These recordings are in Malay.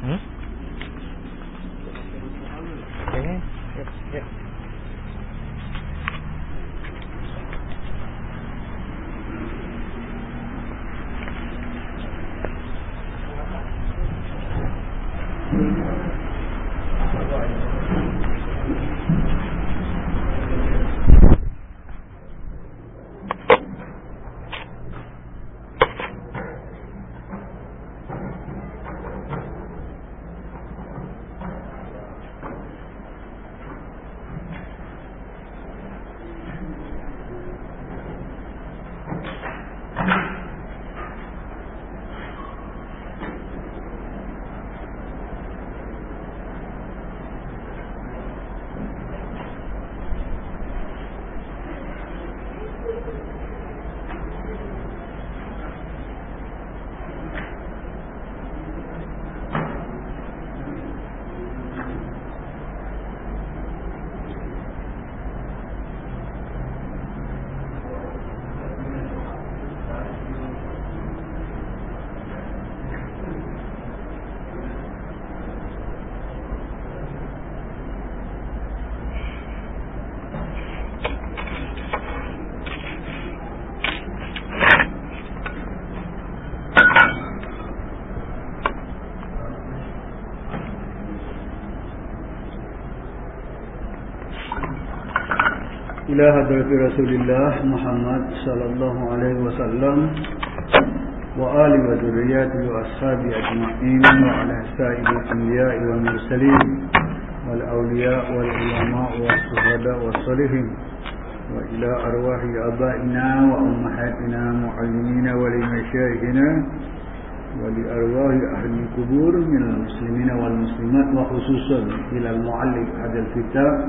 Hmm? إلى حضرة رسول الله محمد صلى الله عليه وسلم وآل وذرياته وأصحابه أجمعين وعلى سائر الأنبياء والمرسلين والأولياء والعلماء والشهداء والصالحين وإلى أرواح آبائنا وأمهاتنا معلمين ولمشايخنا ولأرواح أهل القبور من المسلمين والمسلمات وخصوصا إلى المعلق هذا الكتاب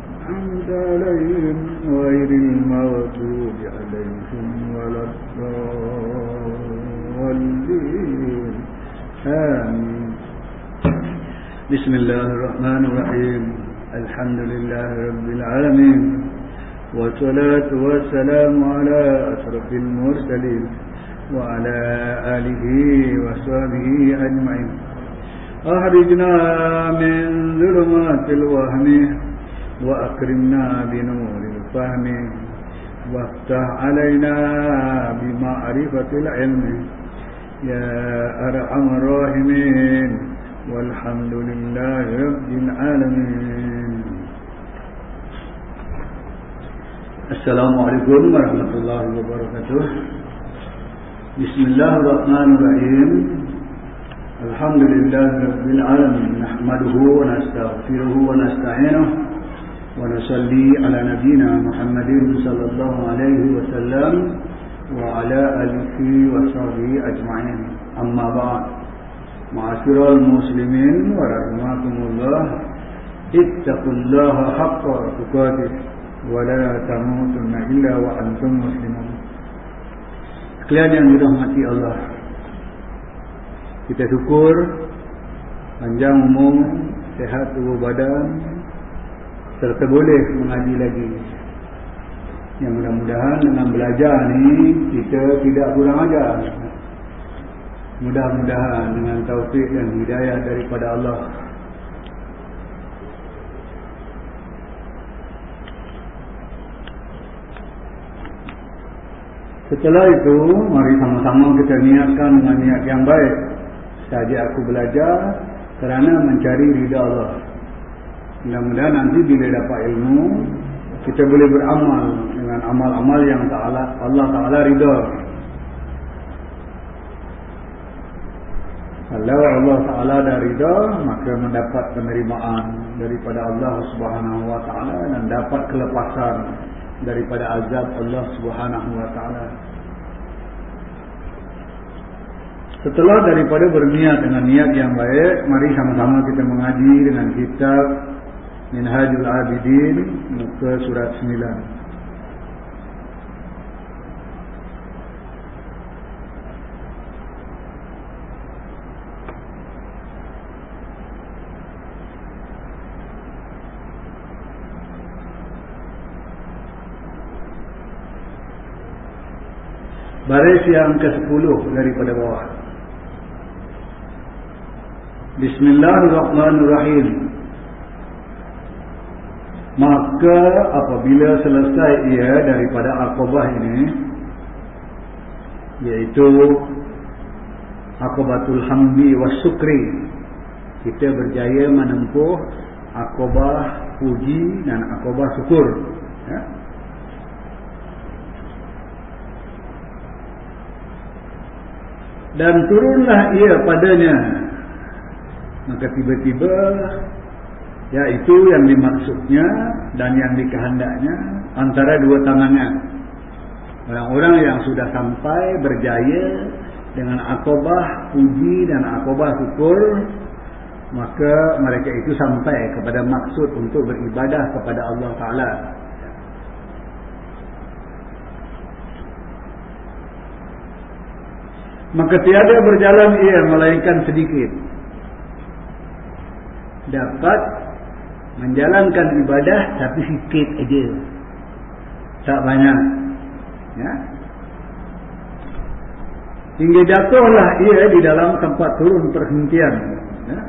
أنعمت عليهم غير المغضوب عليهم ولا الضالين. آمين. بسم الله الرحمن الرحيم. الحمد لله رب العالمين. والصلاة والسلام على أشرف المرسلين وعلى آله وصحبه أجمعين. أخرجنا من ظلمات الوهم وأكرمنا بنور الفهم وافتح علينا بمعرفة العلم. يا أرحم الراحمين والحمد لله رب العالمين. السلام عليكم ورحمة الله وبركاته. بسم الله الرحمن الرحيم. الحمد لله رب العالمين. نحمده ونستغفره ونستعينه ونصلي على نبينا محمد صلى الله عليه وسلم وعلى آله وصحبه أجمعين. أما بعد معاشر المسلمين ورحمكم الله اتقوا الله حق تقاته ولا تموتن إلا وأنتم مسلمون. Sekalian yang dirahmati Allah Kita syukur Panjang umur Sehat tubuh badan Serta boleh mengaji lagi Yang mudah-mudahan dengan belajar ni Kita tidak kurang ajar Mudah-mudahan dengan taufik dan hidayah daripada Allah Setelah itu, mari sama-sama kita niatkan dengan niat yang baik. Saja aku belajar kerana mencari ridha Allah. Mudah-mudahan nanti bila dapat ilmu, kita boleh beramal dengan amal-amal yang Taala Allah Taala ridha. Kalau Allah Taala dah ridha, maka mendapat penerimaan daripada Allah Subhanahu Wa Taala dan dapat kelepasan daripada azab Allah Subhanahu wa taala. Setelah daripada berniat dengan niat yang baik, mari sama-sama kita mengaji dengan kitab Minhajul Abidin muka surat 9. Baris yang ke-10 daripada bawah. Bismillahirrahmanirrahim. Maka apabila selesai ia daripada akobah ini yaitu akobatul hamdi was sukri kita berjaya menempuh akobah puji dan akobah syukur ya. Dan turunlah ia padanya. Maka tiba-tiba iaitu yang dimaksudnya dan yang dikehendaknya antara dua tangannya. Orang-orang yang sudah sampai berjaya dengan akobah puji dan akobah syukur maka mereka itu sampai kepada maksud untuk beribadah kepada Allah Ta'ala. Maka tiada berjalan ia melainkan sedikit. Dapat menjalankan ibadah tapi sikit aja. Tak banyak. Ya. Hingga jatuhlah ia di dalam tempat turun perhentian. Ya.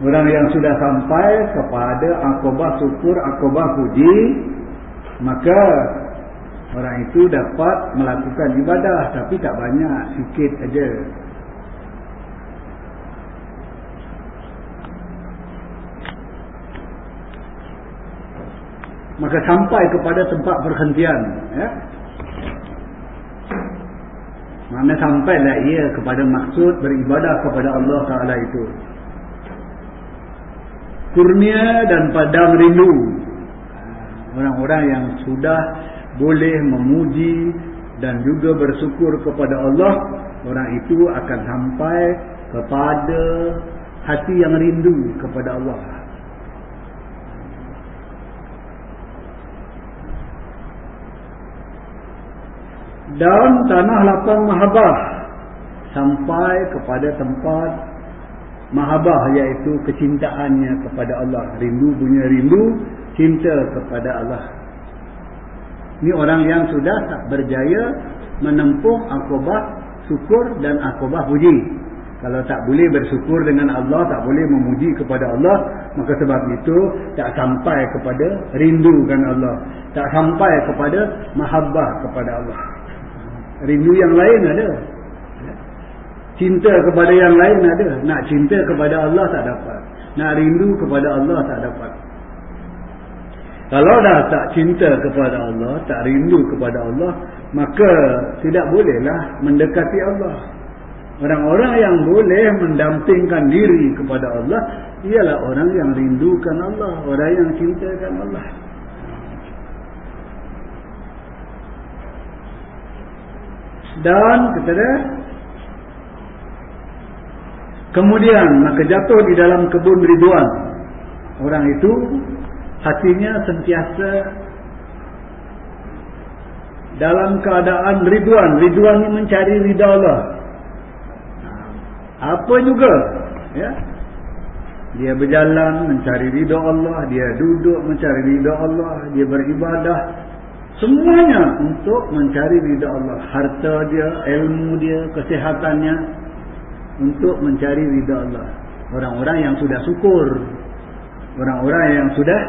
Orang yang sudah sampai kepada akobah syukur akobah puji maka Orang itu dapat melakukan ibadah tapi tak banyak, sikit aja. Maka sampai kepada tempat perhentian, ya. Mana sampailah ia kepada maksud beribadah kepada Allah Taala itu. Kurnia dan padam rindu. Orang-orang yang sudah boleh memuji dan juga bersyukur kepada Allah orang itu akan sampai kepada hati yang rindu kepada Allah dan tanah lapang mahabah sampai kepada tempat mahabah iaitu kecintaannya kepada Allah rindu punya rindu cinta kepada Allah ini orang yang sudah tak berjaya menempuh akobah syukur dan akobah puji. Kalau tak boleh bersyukur dengan Allah, tak boleh memuji kepada Allah, maka sebab itu tak sampai kepada rindukan Allah. Tak sampai kepada mahabbah kepada Allah. Rindu yang lain ada. Cinta kepada yang lain ada. Nak cinta kepada Allah tak dapat. Nak rindu kepada Allah tak dapat. Kalau dah tak cinta kepada Allah, tak rindu kepada Allah, maka tidak bolehlah mendekati Allah. Orang-orang yang boleh mendampingkan diri kepada Allah, ialah orang yang rindukan Allah, orang yang cintakan Allah. Dan kata kemudian maka jatuh di dalam kebun ribuan. Orang itu hatinya sentiasa dalam keadaan riduan riduan ini mencari ridha Allah. Apa juga ya? Dia berjalan mencari ridha Allah dia duduk mencari ridha Allah dia beribadah semuanya untuk mencari ridha Allah harta dia ilmu dia kesehatannya untuk mencari ridha Allah orang-orang yang sudah syukur orang-orang yang sudah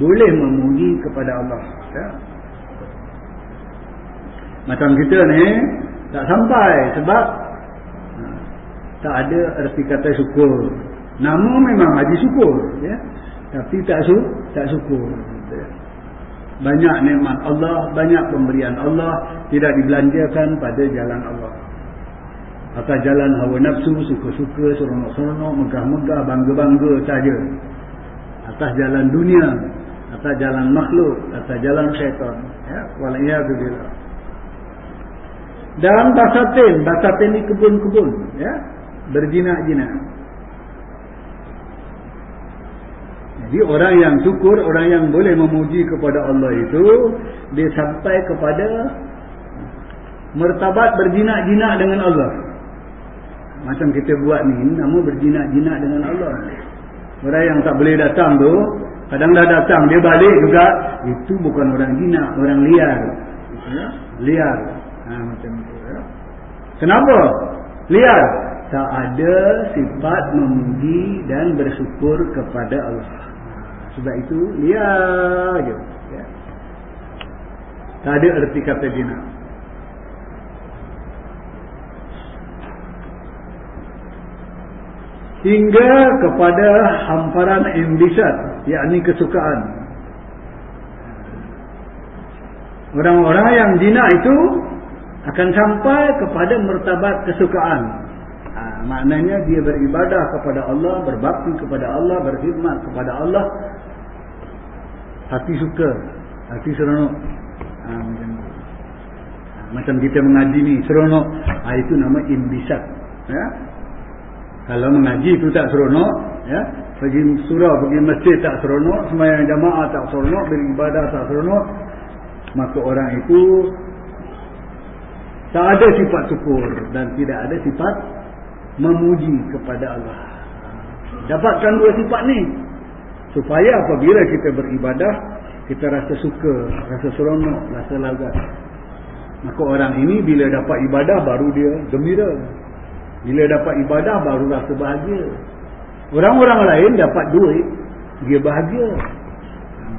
boleh memuji kepada Allah ya. macam kita ni tak sampai sebab ha, tak ada erti kata syukur nama memang haji syukur ya. tapi tak su tak syukur. Banyak nikmat Allah banyak pemberian Allah tidak dibelanjakan pada jalan Allah atas jalan hawa nafsu suka-suka seronok-seronok megah-megah bangga-bangga saja atas jalan dunia atas jalan makhluk, atas jalan syaitan. Ya, waliyadzubillah. Dan basatin, basatin ni kebun-kebun, ya. Berjinak-jinak. Jadi orang yang syukur, orang yang boleh memuji kepada Allah itu dia sampai kepada mertabat berjinak-jinak dengan Allah. Macam kita buat ni, nama berjinak-jinak dengan Allah. Orang yang tak boleh datang tu, kadang dah datang dia balik juga, itu bukan orang jinak, orang liar. Ya? Liar. Ha, macam itu. Ya? Kenapa? Liar. Tak ada sifat memuji dan bersyukur kepada Allah. Sebab itu liar je. Ya? Tak ada erti kata jinak. hingga kepada hamparan imbisat yakni kesukaan orang-orang yang jinak itu akan sampai kepada mertabat kesukaan ha, maknanya dia beribadah kepada Allah berbakti kepada Allah berkhidmat kepada Allah hati suka. Hati seronok. Ha, macam, ha, macam kita mengaji ni seronok. Ha, itu nama imbisat ya? Kalau mengaji itu tak seronok, ya, pergi surau, pergi masjid tak seronok, sembahyang jamaah tak seronok, beribadah tak seronok, maka orang itu tak ada sifat syukur dan tidak ada sifat memuji kepada Allah. Dapatkan dua sifat ni supaya apabila kita beribadah kita rasa suka, rasa seronok, rasa lagat. Maka orang ini bila dapat ibadah baru dia gembira. Bila dapat ibadah baru rasa bahagia. Orang-orang lain dapat duit, dia bahagia.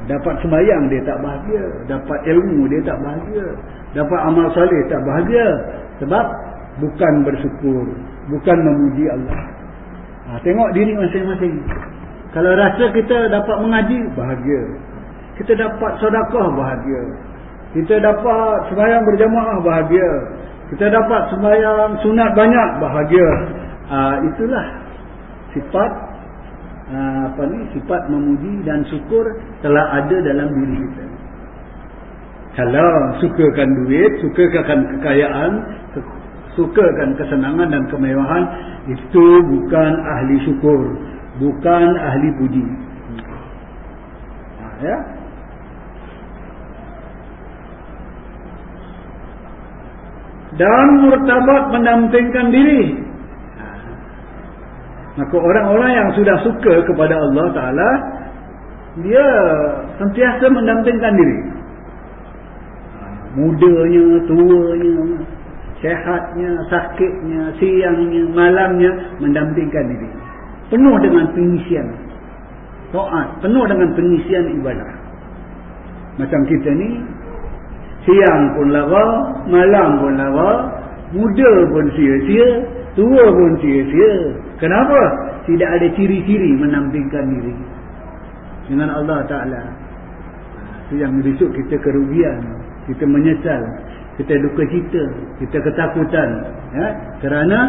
Dapat sembahyang dia tak bahagia. Dapat ilmu dia tak bahagia. Dapat amal salih tak bahagia. Sebab bukan bersyukur. Bukan memuji Allah. Ha, tengok diri masing-masing. Kalau rasa kita dapat mengaji, bahagia. Kita dapat sedekah, bahagia. Kita dapat sembahyang berjamaah, bahagia. Kita dapat sembahyang sunat banyak bahagia. Uh, itulah sifat uh, apa ni sifat memuji dan syukur telah ada dalam diri kita. Kalau sukakan duit, sukakan kekayaan, sukakan kesenangan dan kemewahan, itu bukan ahli syukur, bukan ahli puji. Uh, ya. dan murtabat mendampingkan diri. Maka orang-orang yang sudah suka kepada Allah Ta'ala, dia sentiasa mendampingkan diri. Mudanya, tuanya, sehatnya, sakitnya, siangnya, malamnya, mendampingkan diri. Penuh dengan pengisian. To'at, penuh dengan pengisian ibadah. Macam kita ni, Siang pun lara, malam pun lara, muda pun sia-sia, tua pun sia-sia. Kenapa? Tidak ada ciri-ciri menampilkan diri. Dengan Allah Ta'ala. Yang besok kita kerugian. Kita menyesal. Kita duka cita. Kita ketakutan. Ya? Kerana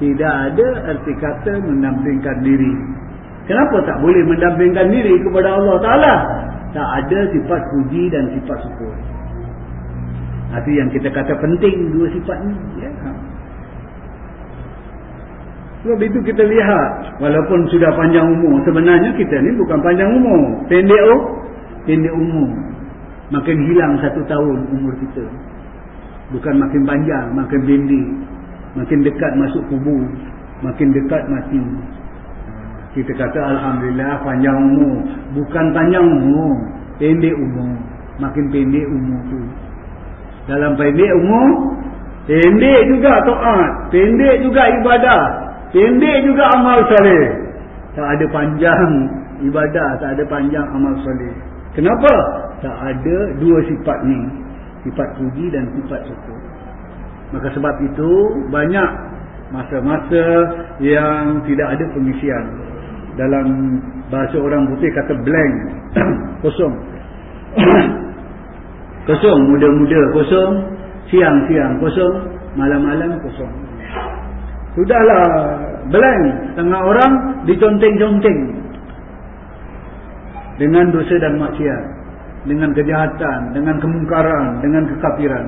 tidak ada arti kata menampilkan diri. Kenapa tak boleh mendampingkan diri kepada Allah Ta'ala? Tak ada sifat puji dan sifat syukur. Itu yang kita kata penting dua sifat ni. Ya. Sebab itu kita lihat. Walaupun sudah panjang umur. Sebenarnya kita ni bukan panjang umur. Pendek oh, Pendek umur. Makin hilang satu tahun umur kita. Bukan makin panjang. Makin pendek. Makin dekat masuk kubur. Makin dekat mati. Kita kata Alhamdulillah panjang umur. Bukan panjang umur. Pendek umur. Makin pendek umur tu. Dalam pendek umur Pendek juga to'at Pendek juga ibadah Pendek juga amal salih Tak ada panjang ibadah Tak ada panjang amal salih Kenapa? Tak ada dua sifat ni Sifat puji dan sifat syukur Maka sebab itu Banyak masa-masa Yang tidak ada pengisian. Dalam bahasa orang putih kata blank Kosong. Kosong muda-muda kosong siang-siang kosong malam-malam kosong. Sudahlah blank. Tengah orang diconteng-conteng dengan dosa dan maksiat dengan kejahatan dengan kemungkaran dengan kekafiran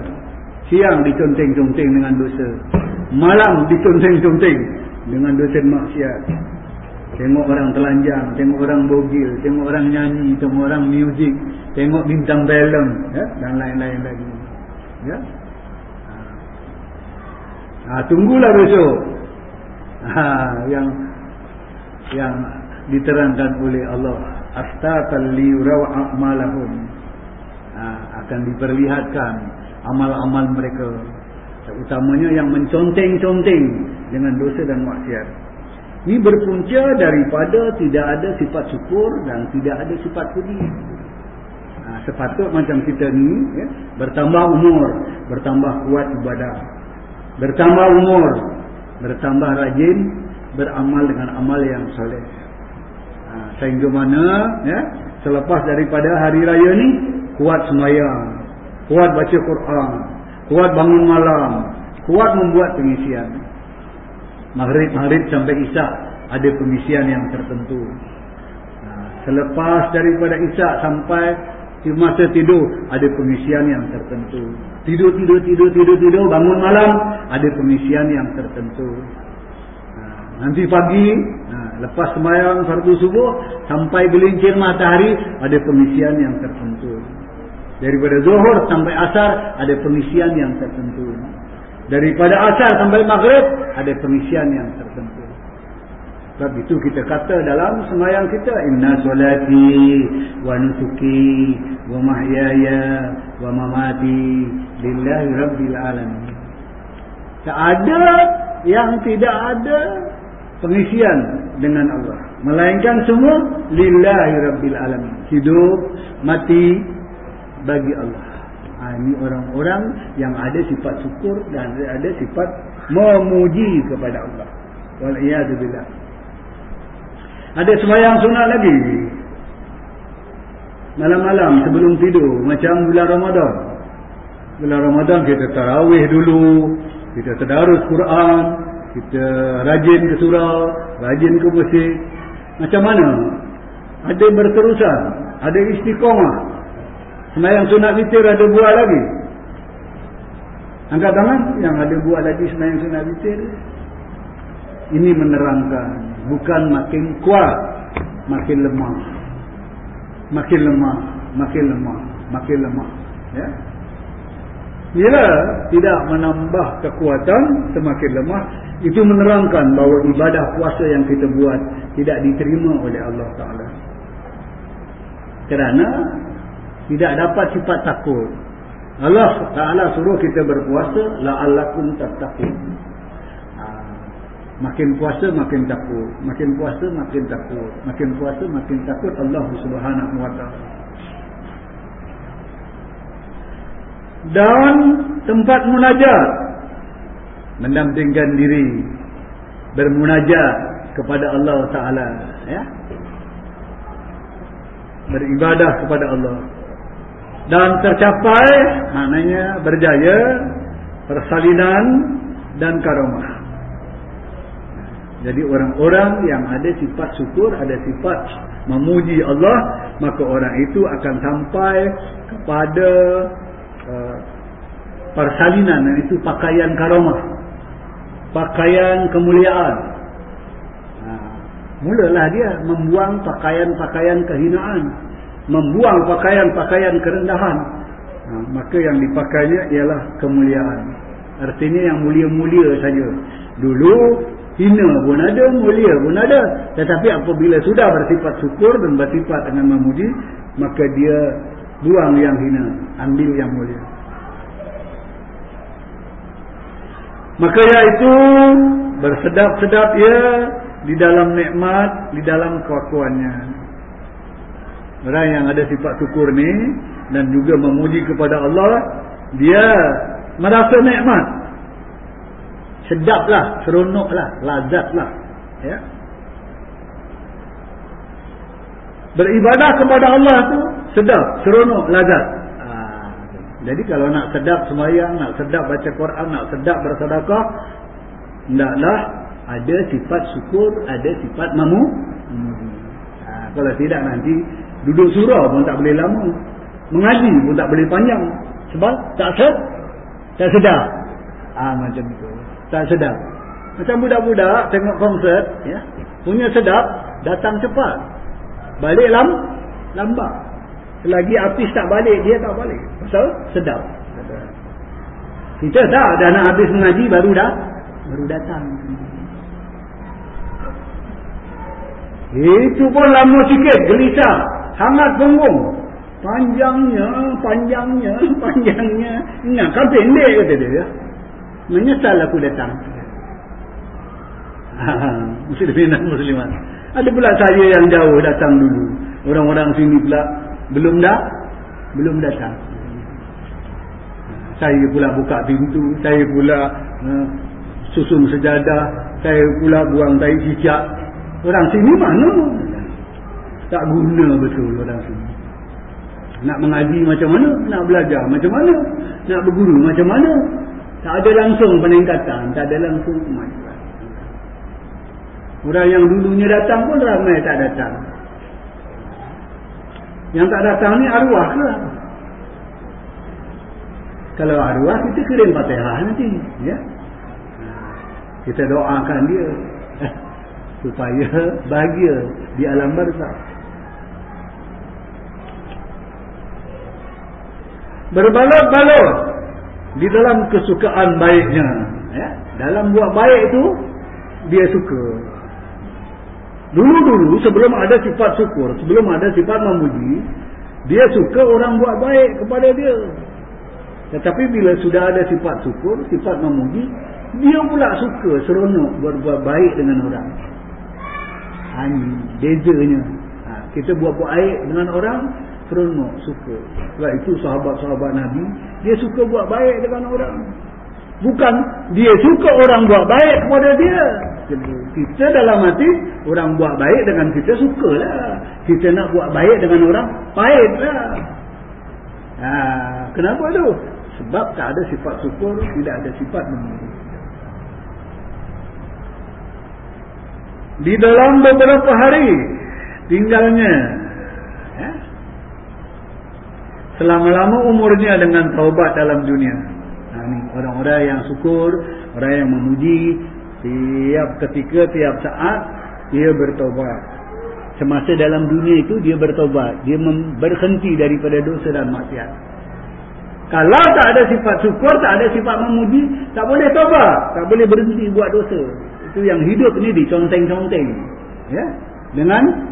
Siang diconteng-conteng dengan dosa. Malam diconteng-conteng dengan dosa maksiat. Tengok orang telanjang, tengok orang bogil, tengok orang nyanyi, tengok orang muzik, tengok bintang film ya? dan lain-lain lagi. Ya? Ha, tunggulah besok. Ha, yang yang diterangkan oleh Allah raw'amalahum ha, akan diperlihatkan amal-amal mereka. Utamanya yang menconteng-conteng dengan dosa dan maksiat. Ini berpunca daripada tidak ada sifat syukur dan tidak ada sifat puji ha, sepatut macam kita ni ya, bertambah umur bertambah kuat ibadah. Bertambah umur bertambah rajin beramal dengan amal yang soleh. Ha, sehingga mana ya, selepas daripada hari raya ni kuat semayang kuat baca Quran. Kuat bangun malam. Kuat membuat pengisian. Maghrib-maghrib sampai isyak ada pengisian yang tertentu. Selepas daripada isyak sampai masa tidur ada pengisian yang tertentu. Tidur tidur tidur tidur tidur bangun malam ada pengisian yang tertentu. Nanti pagi, lepas semayang fardu subuh, sampai gelincir matahari, ada pengisian yang tertentu. Daripada zuhur sampai asar, ada pengisian yang tertentu. Daripada asar sampai maghrib, ada pengisian yang tertentu. Sebab itu kita kata dalam semayang kita, Inna solati wa nusuki wa mahyaya wa mamati lillahi rabbil alamin. Tak ada yang tidak ada pengisian dengan Allah melainkan semua lillahi rabbil alamin hidup mati bagi Allah ha, ini orang-orang yang ada sifat syukur dan ada sifat memuji kepada Allah waliyadzubillah ada sembahyang sunat lagi malam-malam sebelum tidur macam bulan Ramadan bulan Ramadan kita tarawih dulu kita tadarus Quran kita rajin ke surau, rajin ke masjid. Macam mana? Ada berterusan, ada istiqomah. Semayang sunat witir ada buat lagi. Angkat tangan yang ada buat lagi semayang sunat witir. Ini menerangkan bukan makin kuat, makin lemah. Makin lemah, makin lemah, makin lemah. Ya. Bila tidak menambah kekuatan semakin lemah itu menerangkan bahawa ibadah puasa yang kita buat tidak diterima oleh Allah Ta'ala. Kerana tidak dapat sifat takut. Allah Ta'ala suruh kita berpuasa, la'allakum. Ha. Makin puasa makin takut, makin puasa makin takut, makin puasa makin takut Allah Subhanahu wa. Dan tempat munajat mendampingkan diri bermunajat kepada Allah Taala ya beribadah kepada Allah dan tercapai maknanya berjaya persalinan dan karomah jadi orang-orang yang ada sifat syukur ada sifat memuji Allah maka orang itu akan sampai kepada uh, persalinan itu pakaian karomah pakaian kemuliaan. Ha, mulalah dia membuang pakaian-pakaian kehinaan. Membuang pakaian-pakaian kerendahan. Ha, maka yang dipakainya ialah kemuliaan. Artinya yang mulia-mulia saja. Dulu hina pun ada, mulia pun ada. Tetapi apabila sudah bersifat syukur dan bersifat dengan memuji, maka dia buang yang hina, ambil yang mulia. Maka iaitu bersedap-sedap ia di dalam nikmat, di dalam kekuatannya. Orang yang ada sifat syukur ni dan juga memuji kepada Allah, dia merasa nikmat. Sedaplah, seronoklah, lazatlah. Ya. Beribadah kepada Allah tu sedap, seronok, lazat. Jadi kalau nak sedap semayang, nak sedap baca Quran, nak sedap bersedekah, hendaklah ada sifat syukur, ada sifat mamu. Ha, kalau tidak nanti duduk surau pun tak boleh lama. Mengaji pun tak boleh panjang. Sebab tak set. Tak sedap. Ah macam tu. Tak sedap. Macam budak-budak tengok konsert, ya. Punya sedap, datang cepat. Balik lam, lambat. Selagi artis tak balik, dia tak balik. Pasal sedap. Kita tak dah nak habis mengaji baru dah baru datang. Itu pun lama sikit, gelisah, hangat punggung. Panjangnya, panjangnya, panjangnya. Ingat kan pendek kata dia. Ya? Menyesal aku datang. Muslimin muslimat. Ada pula saya yang jauh datang dulu. Orang-orang sini pula belum dah belum datang. Saya pula buka pintu, saya pula uh, susun sejadah, saya pula buang tai cicak. Orang sini mana? Tak guna betul orang sini. Nak mengaji macam mana? Nak belajar macam mana? Nak berguru macam mana? Tak ada langsung peningkatan, tak ada langsung kemajuan. Orang yang dulunya datang pun ramai tak datang. Yang tak datang ni arwah ke? Kalau arwah kita kirim fatihah nanti. Ya? Kita doakan dia. Supaya bahagia di alam barzah. Berbalot-balot di dalam kesukaan baiknya. Ya? Dalam buat baik itu, dia suka. Dulu-dulu sebelum ada sifat syukur, sebelum ada sifat memuji, dia suka orang buat baik kepada dia. Tetapi bila sudah ada sifat syukur, sifat memuji, dia pula suka seronok buat-buat baik dengan orang. Ha, ini bezanya. Ha, kita buat-buat baik dengan orang, seronok, suka. Sebab itu sahabat-sahabat Nabi, dia suka buat baik dengan orang. Bukan dia suka orang buat baik kepada dia. Kita dalam hati orang buat baik dengan kita sukalah. Kita nak buat baik dengan orang baiklah. Ha, kenapa tu? Sebab tak ada sifat syukur, tidak ada sifat memuji. Di dalam beberapa hari tinggalnya ya, selama-lama umurnya dengan taubat dalam dunia ni orang-orang yang syukur, orang yang memuji tiap ketika, tiap saat dia bertobat. Semasa dalam dunia itu dia bertobat, dia berhenti daripada dosa dan maksiat. Kalau tak ada sifat syukur, tak ada sifat memuji, tak boleh tobat, tak boleh berhenti buat dosa. Itu yang hidup ni diconteng-conteng. Ya? Dengan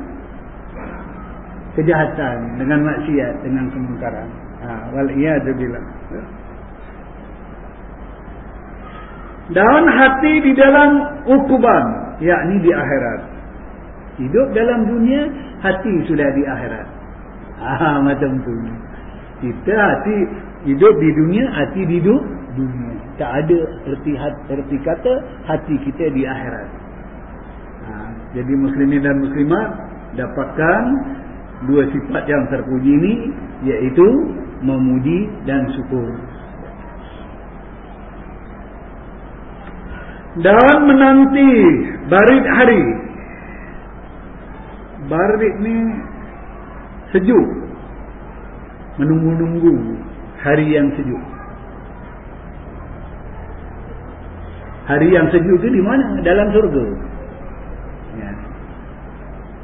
kejahatan, dengan maksiat, dengan kemungkaran. Ha, wal iyadzubillah. Ya? dan hati di dalam ukuban yakni di akhirat hidup dalam dunia hati sudah di akhirat ah macam tu kita hati hidup di dunia hati di dunia tak ada erti erti kata hati kita di akhirat ha, jadi muslimin dan muslimat dapatkan dua sifat yang terpuji ini yaitu memuji dan syukur. Dan menanti barit hari. Barit ni sejuk. Menunggu-nunggu hari yang sejuk. Hari yang sejuk tu di mana? Dalam surga.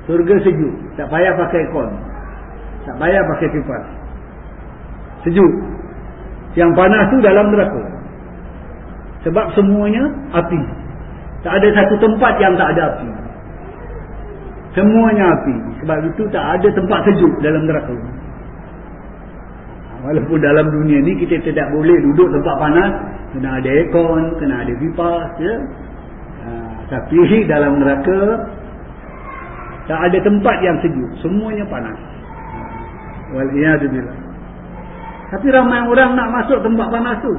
Surga sejuk tak payah pakai kon tak payah pakai kipas sejuk yang panas tu dalam neraka sebab semuanya api. Tak ada satu tempat yang tak ada api. Semuanya api. Sebab itu tak ada tempat sejuk dalam neraka. Walaupun dalam dunia ni kita tidak boleh duduk tempat panas. Kena ada aircon, kena ada kipas. Ya? Ha, tapi dalam neraka tak ada tempat yang sejuk. Semuanya panas. Waliyahdubillah. Tapi ramai orang nak masuk tempat panas tu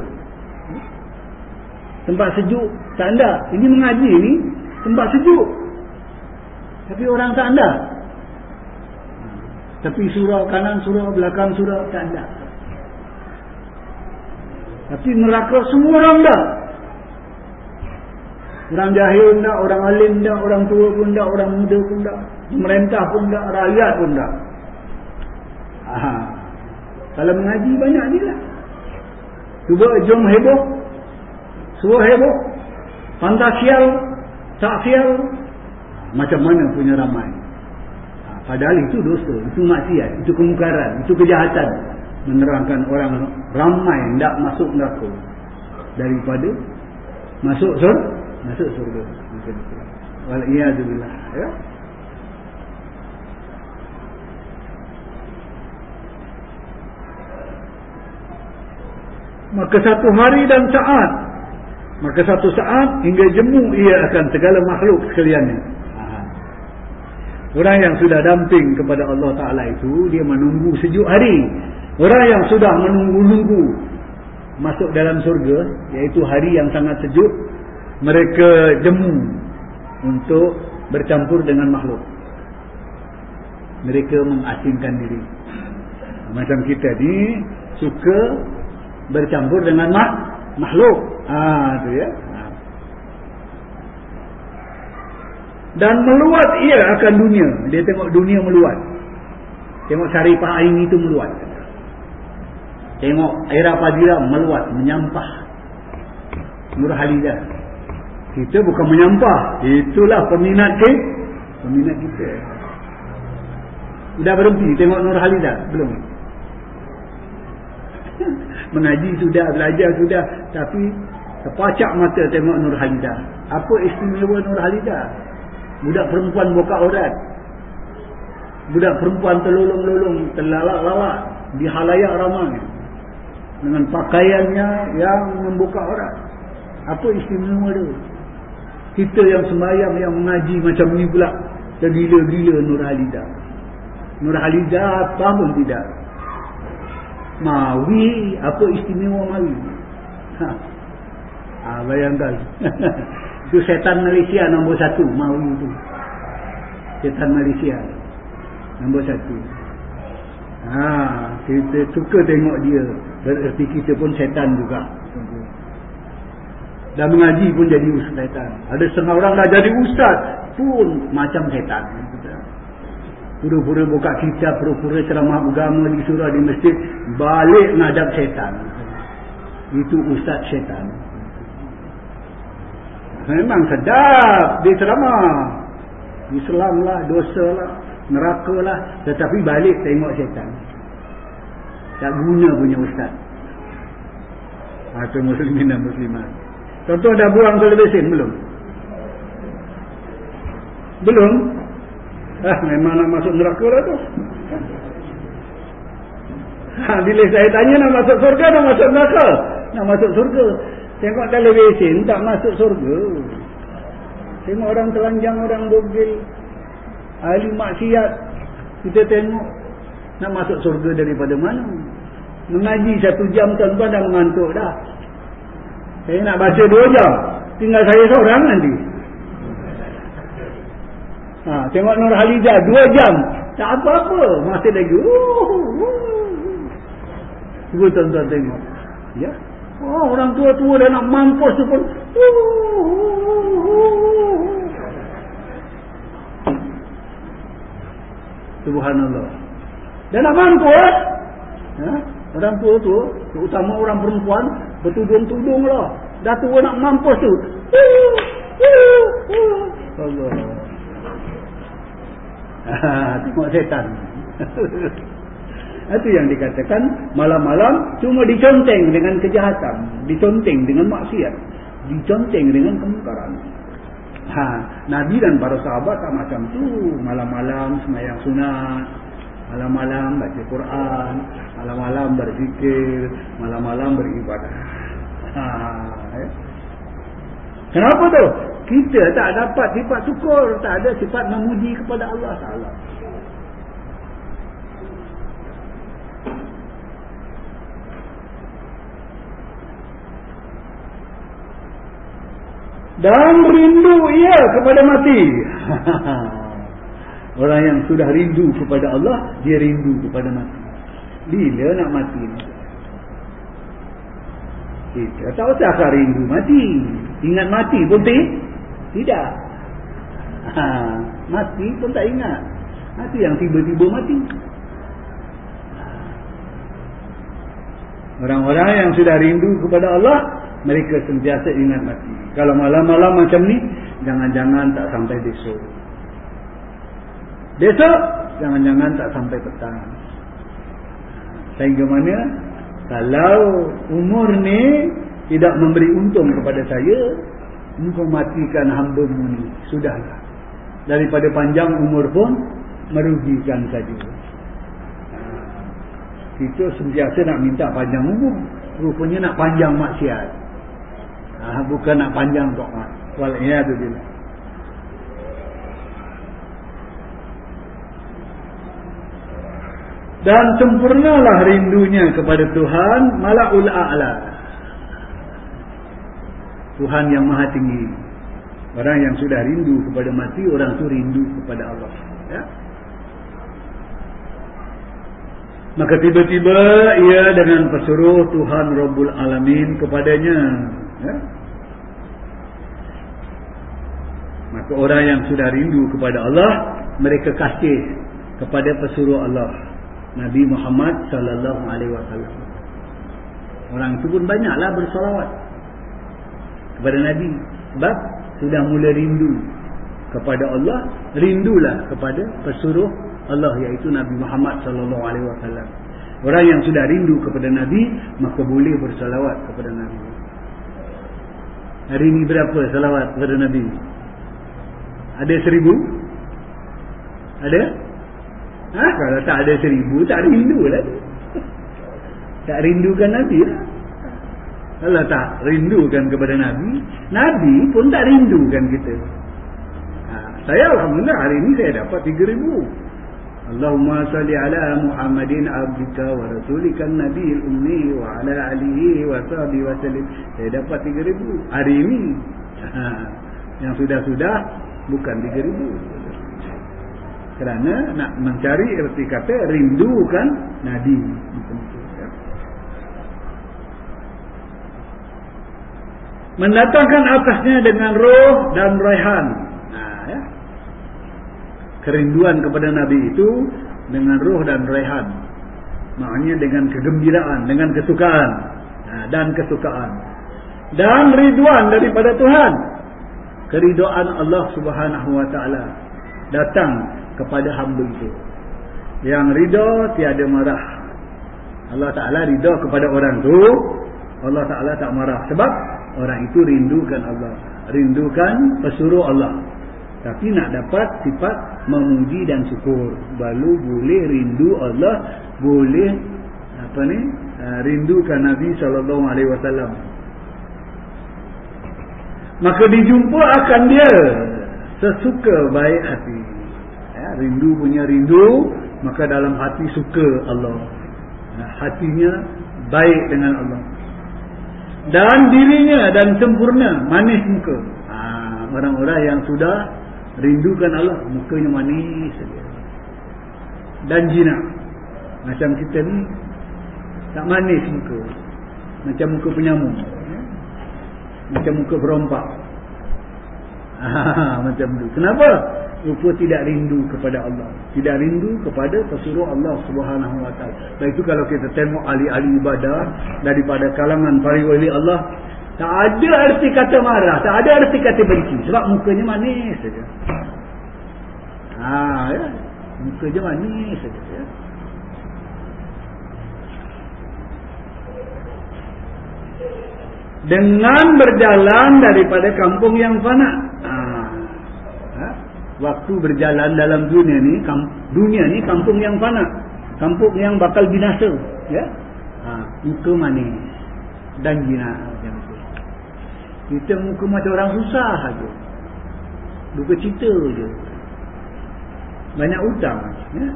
tempat sejuk tak anda ini mengaji ni tempat sejuk tapi orang tak anda tapi surau kanan surau belakang surau tak anda tapi neraka semua orang dah orang jahil dah orang alim dah orang tua pun dah orang muda pun dah pemerintah pun dah rakyat pun dah Aha. kalau mengaji banyak ni lah Cuba jom heboh. Suruh heboh. Fantasial. Taksial. Macam mana punya ramai. Ha, padahal itu dosa. Itu maksiat. Itu kemungkaran. Itu kejahatan. Menerangkan orang ramai tidak masuk neraka. Daripada masuk surga. Masuk surga. Wal'iyadzubillah. Ya. maka satu hari dan saat maka satu saat hingga jemu ia akan segala makhluk sekaliannya orang yang sudah damping kepada Allah Ta'ala itu dia menunggu sejuk hari orang yang sudah menunggu-nunggu masuk dalam surga iaitu hari yang sangat sejuk mereka jemu untuk bercampur dengan makhluk mereka mengasingkan diri macam kita ni suka bercampur dengan mak makhluk. Ah tu ya. Ha. Dan meluat ia akan dunia. Dia tengok dunia meluat. Tengok syarifah air itu meluat. Tengok air apadira meluat, menyampah. Nur Halidah. Kita bukan menyampah. Itulah peminat ke? Peminat kita. Sudah berhenti. Tengok Nur Halidah? Belum. Mengaji sudah, belajar sudah. Tapi terpacak mata tengok Nur Halidah apa istimewa Nur Halidah budak perempuan buka aurat. Budak perempuan terlolong-lolong terlalak-lalak di halayak ramai. Dengan pakaiannya yang membuka aurat. Apa istimewa dia kita yang sembahyang yang mengaji macam ni pula tergila-gila Nur Halidah Nur Halidah apa pun tidak Mawi apa istimewa Mawi? Ha. ha bayangkan. itu setan Malaysia nombor satu Mawi itu. Setan Malaysia nombor satu. Ha, kita suka tengok dia. Berarti kita pun setan juga. Dan mengaji pun jadi setan. Ada setengah orang dah jadi ustaz pun macam setan. Pura-pura buka kitab, pura-pura ceramah agama di surah di masjid, balik ngadap syaitan. Itu ustaz syaitan. Memang sedap dia ceramah. Islam lah, dosa lah, neraka lah. Tetapi balik tengok syaitan. Tak guna punya ustaz. Atau muslimin dan muslimat. Contoh dah buang television belum? Belum? Ah, memang nak masuk neraka lah tu. Ha, bila saya tanya nak masuk surga, nak masuk neraka. Nak masuk surga. Tengok television, tak masuk surga. Tengok orang telanjang, orang bogil. Ahli maksiat. Kita tengok. Nak masuk surga daripada mana? Mengaji satu jam tuan-tuan dah mengantuk dah. Saya nak baca dua jam. Tinggal saya seorang nanti. Ha, tengok Nur Halidah dua jam. Tak apa-apa. Masih lagi. Cuba tuan-tuan tengok. Ya. Oh, orang tua-tua dah nak mampus tu pun. Subhanallah. Dah nak mampus. Ha? Orang tua-tua. Terutama orang perempuan. Bertudung-tudung lah. Dah tua nak mampus tu. Allah. tengok setan itu yang dikatakan malam-malam cuma diconteng dengan kejahatan diconteng dengan maksiat diconteng dengan kemungkaran ha, Nabi dan para sahabat tak macam tu malam-malam semayang sunat malam-malam baca Quran malam-malam berzikir malam-malam beribadah ha, eh? kenapa tu? kita tak dapat sifat syukur tak ada sifat memuji kepada Allah Taala dan rindu ia kepada mati orang yang sudah rindu kepada Allah dia rindu kepada mati bila nak mati kita tak usah rindu mati ingat mati pun tidak. Ha, mati pun tak ingat. Mati yang tiba-tiba mati. Orang-orang yang sudah rindu kepada Allah, mereka sentiasa ingat mati. Kalau malam-malam macam ni, jangan-jangan tak sampai besok. Besok, jangan-jangan tak sampai petang. Sehingga mana, kalau umur ni tidak memberi untung kepada saya, engkau matikan hamba ni. Sudahlah. Daripada panjang umur pun, merugikan saja. Kita sentiasa nak minta panjang umur. Rupanya nak panjang maksiat. Ha, bukan nak panjang taat. Waliyadzubillah. Dan sempurnalah rindunya kepada Tuhan Mala'ul A'la. Tuhan yang maha tinggi. Orang yang sudah rindu kepada mati, orang tu rindu kepada Allah. Ya? Maka tiba-tiba ia dengan pesuruh Tuhan Rabbul Alamin kepadanya. Ya? Maka orang yang sudah rindu kepada Allah, mereka kasih kepada pesuruh Allah. Nabi Muhammad sallallahu alaihi wasallam. Orang itu pun banyaklah bersolawat kepada Nabi. Sebab sudah mula rindu kepada Allah, rindulah kepada pesuruh Allah iaitu Nabi Muhammad sallallahu alaihi wasallam. Orang yang sudah rindu kepada Nabi maka boleh bersalawat kepada Nabi. Hari ini berapa salawat kepada Nabi? Ada seribu? Ada? Ha? Kalau tak ada seribu, tak rindu lah. Tak rindukan Nabi lah. Kalau tak rindukan kepada Nabi, Nabi pun tak rindukan kita. Ha, saya Alhamdulillah hari ini saya dapat tiga ribu. Allahumma salli ala Muhammadin abdika wa rasulika nabiyil ummi wa ala alihi wa sahbihi wa sallim. Saya dapat 3000 hari ini. yang sudah-sudah bukan 3000. Kerana nak mencari erti kata rindukan nabi. Mendatangkan atasnya dengan roh dan raihan kerinduan kepada Nabi itu dengan roh dan rehan. Maknanya dengan kegembiraan, dengan kesukaan ha, dan kesukaan. Dan ridwan daripada Tuhan. Keridhaan Allah Subhanahu wa taala datang kepada hamba itu. Yang ridha tiada marah. Allah Taala ridha kepada orang tu, Allah Taala tak marah sebab orang itu rindukan Allah, rindukan pesuruh Allah. Tapi nak dapat sifat memuji dan syukur. Baru boleh rindu Allah. Boleh apa ni uh, rindukan Nabi SAW. Maka dijumpa akan dia sesuka baik hati. Rindu punya rindu. Maka dalam hati suka Allah. Ya, hatinya baik dengan Allah. Dan dirinya dan sempurna manis muka. Ha, orang-orang yang sudah rindukan Allah mukanya manis dan jinak macam kita ni tak manis muka macam muka penyamuk macam muka macam tu kenapa rupa tidak rindu kepada Allah tidak rindu kepada pesuruh Allah subhanahu wa ta'ala dan itu kalau kita tengok ahli-ahli ibadah daripada kalangan para wali Allah tak ada arti kata marah, tak ada arti kata benci sebab mukanya manis saja. Ha ya. Mukanya manis saja ya. Dengan berjalan daripada kampung yang fana. Waktu berjalan dalam dunia ni, dunia ni kampung yang fana. Kampung yang bakal binasa, ya. Ha, muka manis dan jinak kita muka macam orang susah saja. Duka cita je. Banyak hutang. Ya?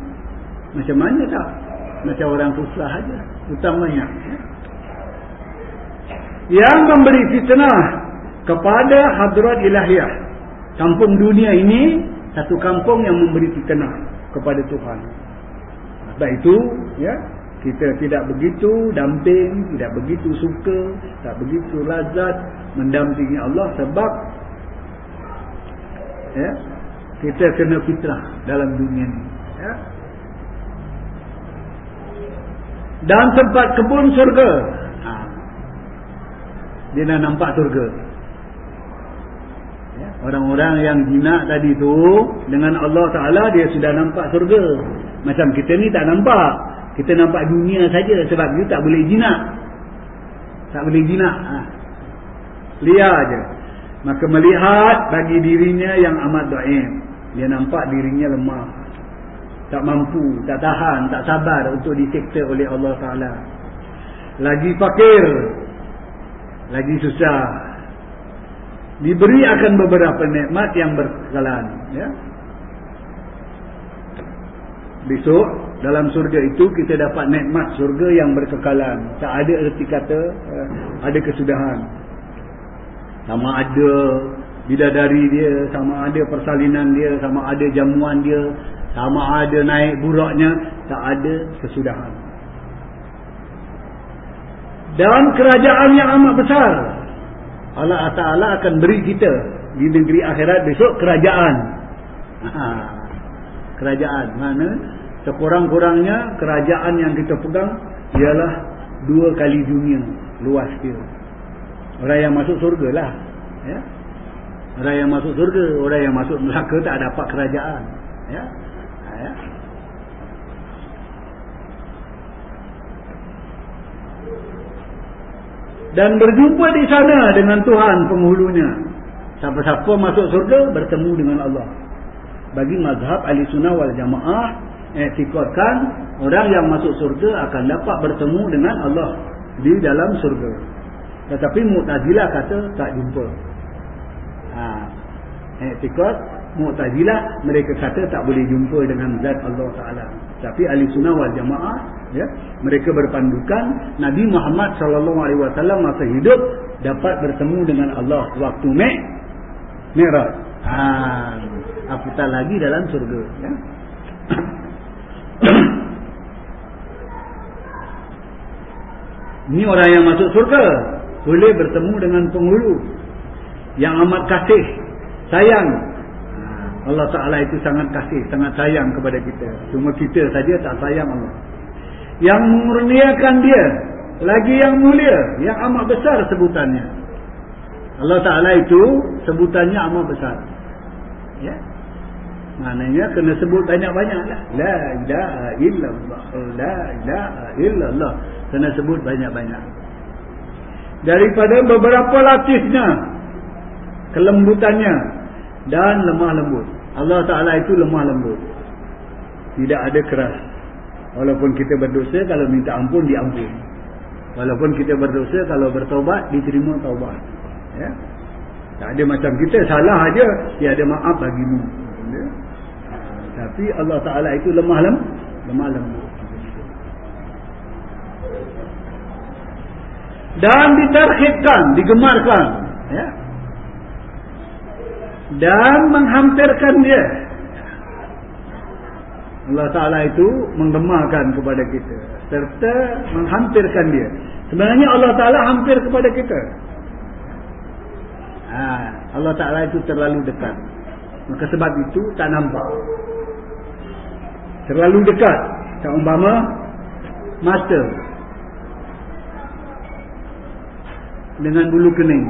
Macam mana tak? Macam orang susah saja. Hutang banyak. Ya? Yang memberi fitnah kepada hadrat ilahiyah. Kampung dunia ini, satu kampung yang memberi fitnah kepada Tuhan. Sebab itu, ya, kita tidak begitu damping, tidak begitu suka, tak begitu lazat mendampingi Allah sebab ya, kita kena fitrah dalam dunia ini. Ya. dan tempat kebun surga ha. dia dah nampak surga. Orang-orang yang jinak tadi tu dengan Allah Ta'ala dia sudah nampak surga macam kita ni tak nampak. Kita nampak dunia saja sebab dia tak boleh jinak. Tak boleh jinak ha. liar je. Maka melihat bagi dirinya yang amat do'im. Dia nampak dirinya lemah. Tak mampu, tak tahan, tak sabar untuk disekta oleh Allah Ta'ala. Lagi fakir. Lagi susah diberi akan beberapa nikmat yang berkekalan ya. Besok dalam surga itu kita dapat nikmat surga yang berkekalan. Tak ada erti kata uh, ada kesudahan. Sama ada bidadari dia sama ada persalinan dia sama ada jamuan dia sama ada naik buraknya tak ada kesudahan. Dan kerajaan yang amat besar Allah Ta'ala akan beri kita di negeri akhirat besok kerajaan ha, kerajaan mana sekurang-kurangnya kerajaan yang kita pegang ialah dua kali dunia luas dia Orang yang masuk surga lah. Ya? Orang yang masuk surga. Orang yang masuk neraka tak dapat kerajaan. Ya? Dan berjumpa di sana dengan Tuhan penghulunya. Siapa-siapa masuk surga bertemu dengan Allah. Bagi mazhab ahli sunnah wal jamaah. Etikotkan orang yang masuk surga akan dapat bertemu dengan Allah. Di dalam surga. Tetapi Mu'tazilah kata tak jumpa. Ha. Etikot Mu'tazilah mereka kata tak boleh jumpa dengan zat Allah Taala. Tapi ahli sunnah wal jamaah ya, mereka berpandukan Nabi Muhammad sallallahu alaihi wasallam masa hidup dapat bertemu dengan Allah waktu mek Mi'raj. Ha, apatah lagi dalam surga ya. Ini orang yang masuk surga boleh bertemu dengan penghulu yang amat kasih sayang Allah Ta'ala itu sangat kasih sangat sayang kepada kita cuma kita saja tak sayang Allah yang mengurniakan dia lagi yang mulia yang amat besar sebutannya. Allah Ta'ala itu sebutannya amat besar. Ya. Maknanya kena sebut banyak-banyak lah la ilaha illallah la ilaha illallah. Kena sebut banyak-banyak. Daripada beberapa lapisnya kelembutannya dan lemah lembut. Allah Ta'ala itu lemah lembut. Tidak ada keras walaupun kita berdosa kalau minta ampun diampun walaupun kita berdosa kalau bertaubat diterima taubat ya? tak ada macam kita salah aja tiada maaf bagimu ya? tapi Allah Ta'ala itu lemah lembut lemah lembut dan ditarhibkan, digemarkan ya. dan menghampirkan dia Allah Ta'ala itu menggemarkan kepada kita serta menghampirkan dia. Sebenarnya Allah Ta'ala hampir kepada kita. Ha, Allah Ta'ala itu terlalu dekat. Maka sebab itu tak nampak. Terlalu dekat. Tak umpama mata. Dengan bulu kening.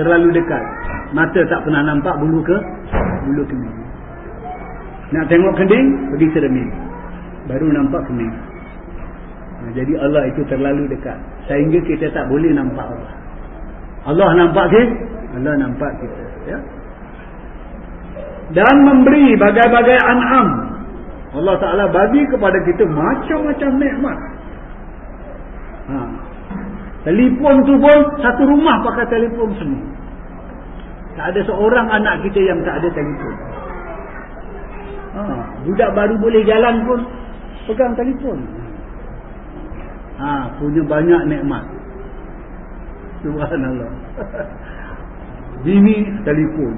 Terlalu dekat. Mata tak pernah nampak bulu ke? Bulu kening nak tengok kening pergi cermin. Baru nampak kening. Nah, jadi Allah itu terlalu dekat. Sehingga kita tak boleh nampak Allah. Allah nampak ke? Allah nampak kita ya. Dan memberi bagai-bagai an'am. Allah Ta'ala bagi kepada kita macam-macam nikmat. Ha. Telefon tu pun satu rumah pakai telefon semua. Tak ada seorang anak kita yang tak ada telefon. Ha, budak baru boleh jalan pun pegang telefon. Ha, punya banyak nikmat. Subhanallah. Bini telefon,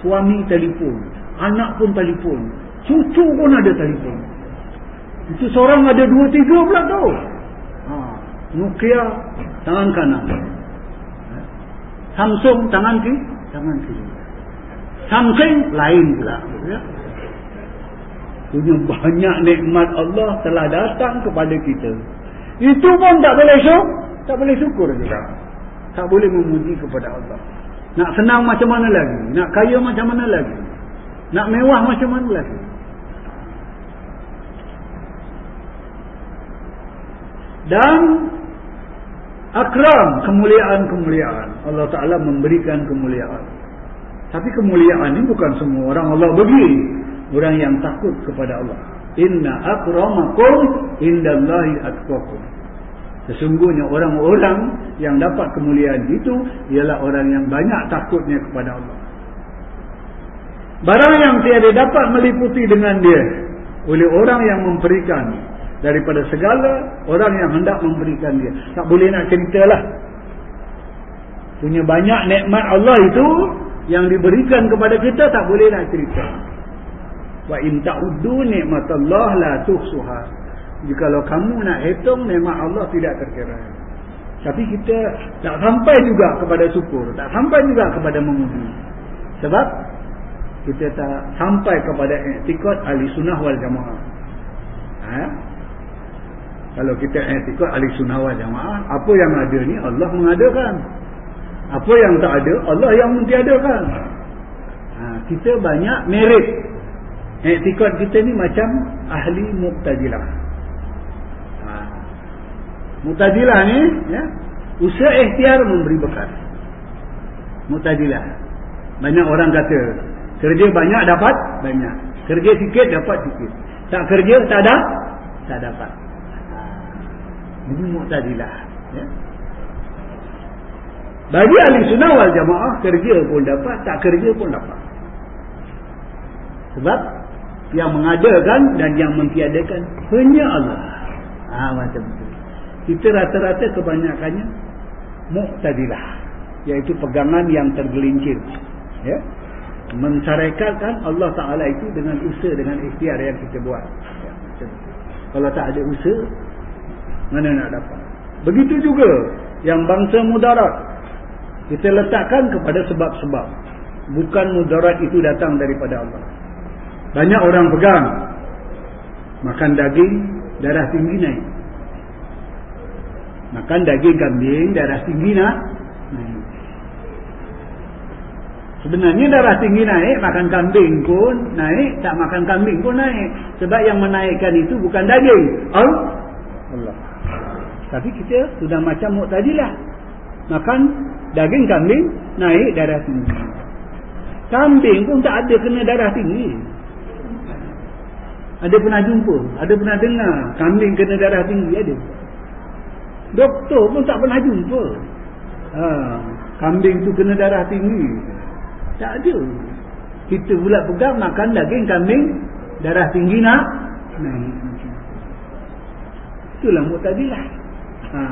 suami telefon, anak pun telefon, cucu pun ada telefon. Itu seorang ada dua tiga pula tu. Ha, Nokia tangan kanan. Samsung tangan kiri, tangan kiri. Samsung lain pula. Ya. Punya banyak nikmat Allah telah datang kepada kita. Itu pun tak boleh syukur. Tak boleh syukur juga. Tak boleh memuji kepada Allah. Nak senang macam mana lagi? Nak kaya macam mana lagi? Nak mewah macam mana lagi? Dan akram kemuliaan-kemuliaan. Allah Ta'ala memberikan kemuliaan. Tapi kemuliaan ini bukan semua orang Allah bagi. Orang yang takut kepada Allah. Inna akramakum indallahi atqakum. Sesungguhnya orang-orang yang dapat kemuliaan itu ialah orang yang banyak takutnya kepada Allah. Barang yang tiada dapat meliputi dengan dia oleh orang yang memberikan daripada segala orang yang hendak memberikan dia. Tak boleh nak ceritalah. Punya banyak nikmat Allah itu yang diberikan kepada kita tak boleh nak cerita. Wa in ta'uddu nikmatallah la tuhsuha. Jikalau kamu nak hitung nikmat Allah tidak terkira. Tapi kita tak sampai juga kepada syukur, tak sampai juga kepada memuji. Sebab kita tak sampai kepada i'tikad ahli sunnah wal jamaah. Ha? Kalau kita i'tikad ahli sunnah wal jamaah, apa yang ada ni Allah mengadakan. Apa yang tak ada Allah yang mentiadakan. Ha, kita banyak merit. I'tikad kita ni macam ahli Muqtazilah. Ha. Muqtazilah ni ya, usaha ikhtiar memberi bekas. Muqtazilah. Banyak orang kata kerja banyak dapat banyak. Kerja sikit dapat sikit. Tak kerja tak ada tak dapat. Ini Muqtazilah ya. Bagi ahli sunnah wal jamaah kerja pun dapat, tak kerja pun dapat. Sebab yang mengadakan dan yang mentiadakan hanya Allah. Ah ha, macam tu. Kita rata-rata kebanyakannya Muqtazilah, iaitu pegangan yang tergelincir. Ya. Mencarekatkan Allah Taala itu dengan usaha dengan ikhtiar yang kita buat. Ya, Kalau tak ada usaha mana nak dapat. Begitu juga yang bangsa mudarat kita letakkan kepada sebab-sebab. Bukan mudarat itu datang daripada Allah. Banyak orang pegang makan daging darah tinggi naik. Makan daging kambing darah tinggi naik. Sebenarnya darah tinggi naik, makan kambing pun naik, tak makan kambing pun naik. Sebab yang menaikkan itu bukan daging. Allah. Tapi kita sudah macam muqtadilah. Makan daging kambing naik darah tinggi. Kambing pun tak ada kena darah tinggi. Ada pernah jumpa? Ada pernah dengar kambing kena darah tinggi? Ada. Doktor pun tak pernah jumpa. Ha, kambing tu kena darah tinggi. Tak ada. Kita pula pegang makan daging kambing darah tinggi nak. Itulah muqtadilah. Ha.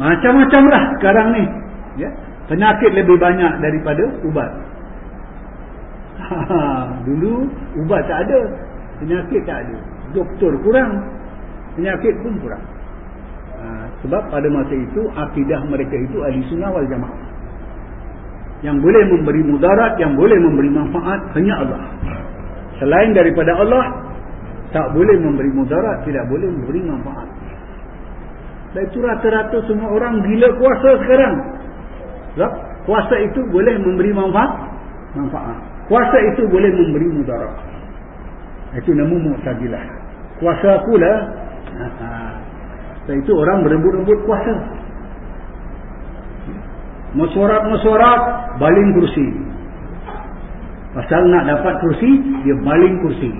Macam-macam lah sekarang ni. Ya? Penyakit lebih banyak daripada ubat. Dulu ubat tak ada. Penyakit tak ada. Doktor kurang. Penyakit pun kurang. Ha, sebab pada masa itu, akidah mereka itu ahli sunnah wal jamaah. Yang boleh memberi mudarat, yang boleh memberi manfaat, hanya Allah. Selain daripada Allah, tak boleh memberi mudarat, tidak boleh memberi manfaat. Dan itu rata-rata semua orang gila kuasa sekarang. Sebab kuasa itu boleh memberi manfaat. manfaat. Kuasa itu boleh memberi mudarat. Itu nama mu'tabilah. Kuasa akulah. Dan itu orang berebut-rebut kuasa. Mesuarat-mesuarat, baling kursi. Pasal nak dapat kursi, dia baling kursi.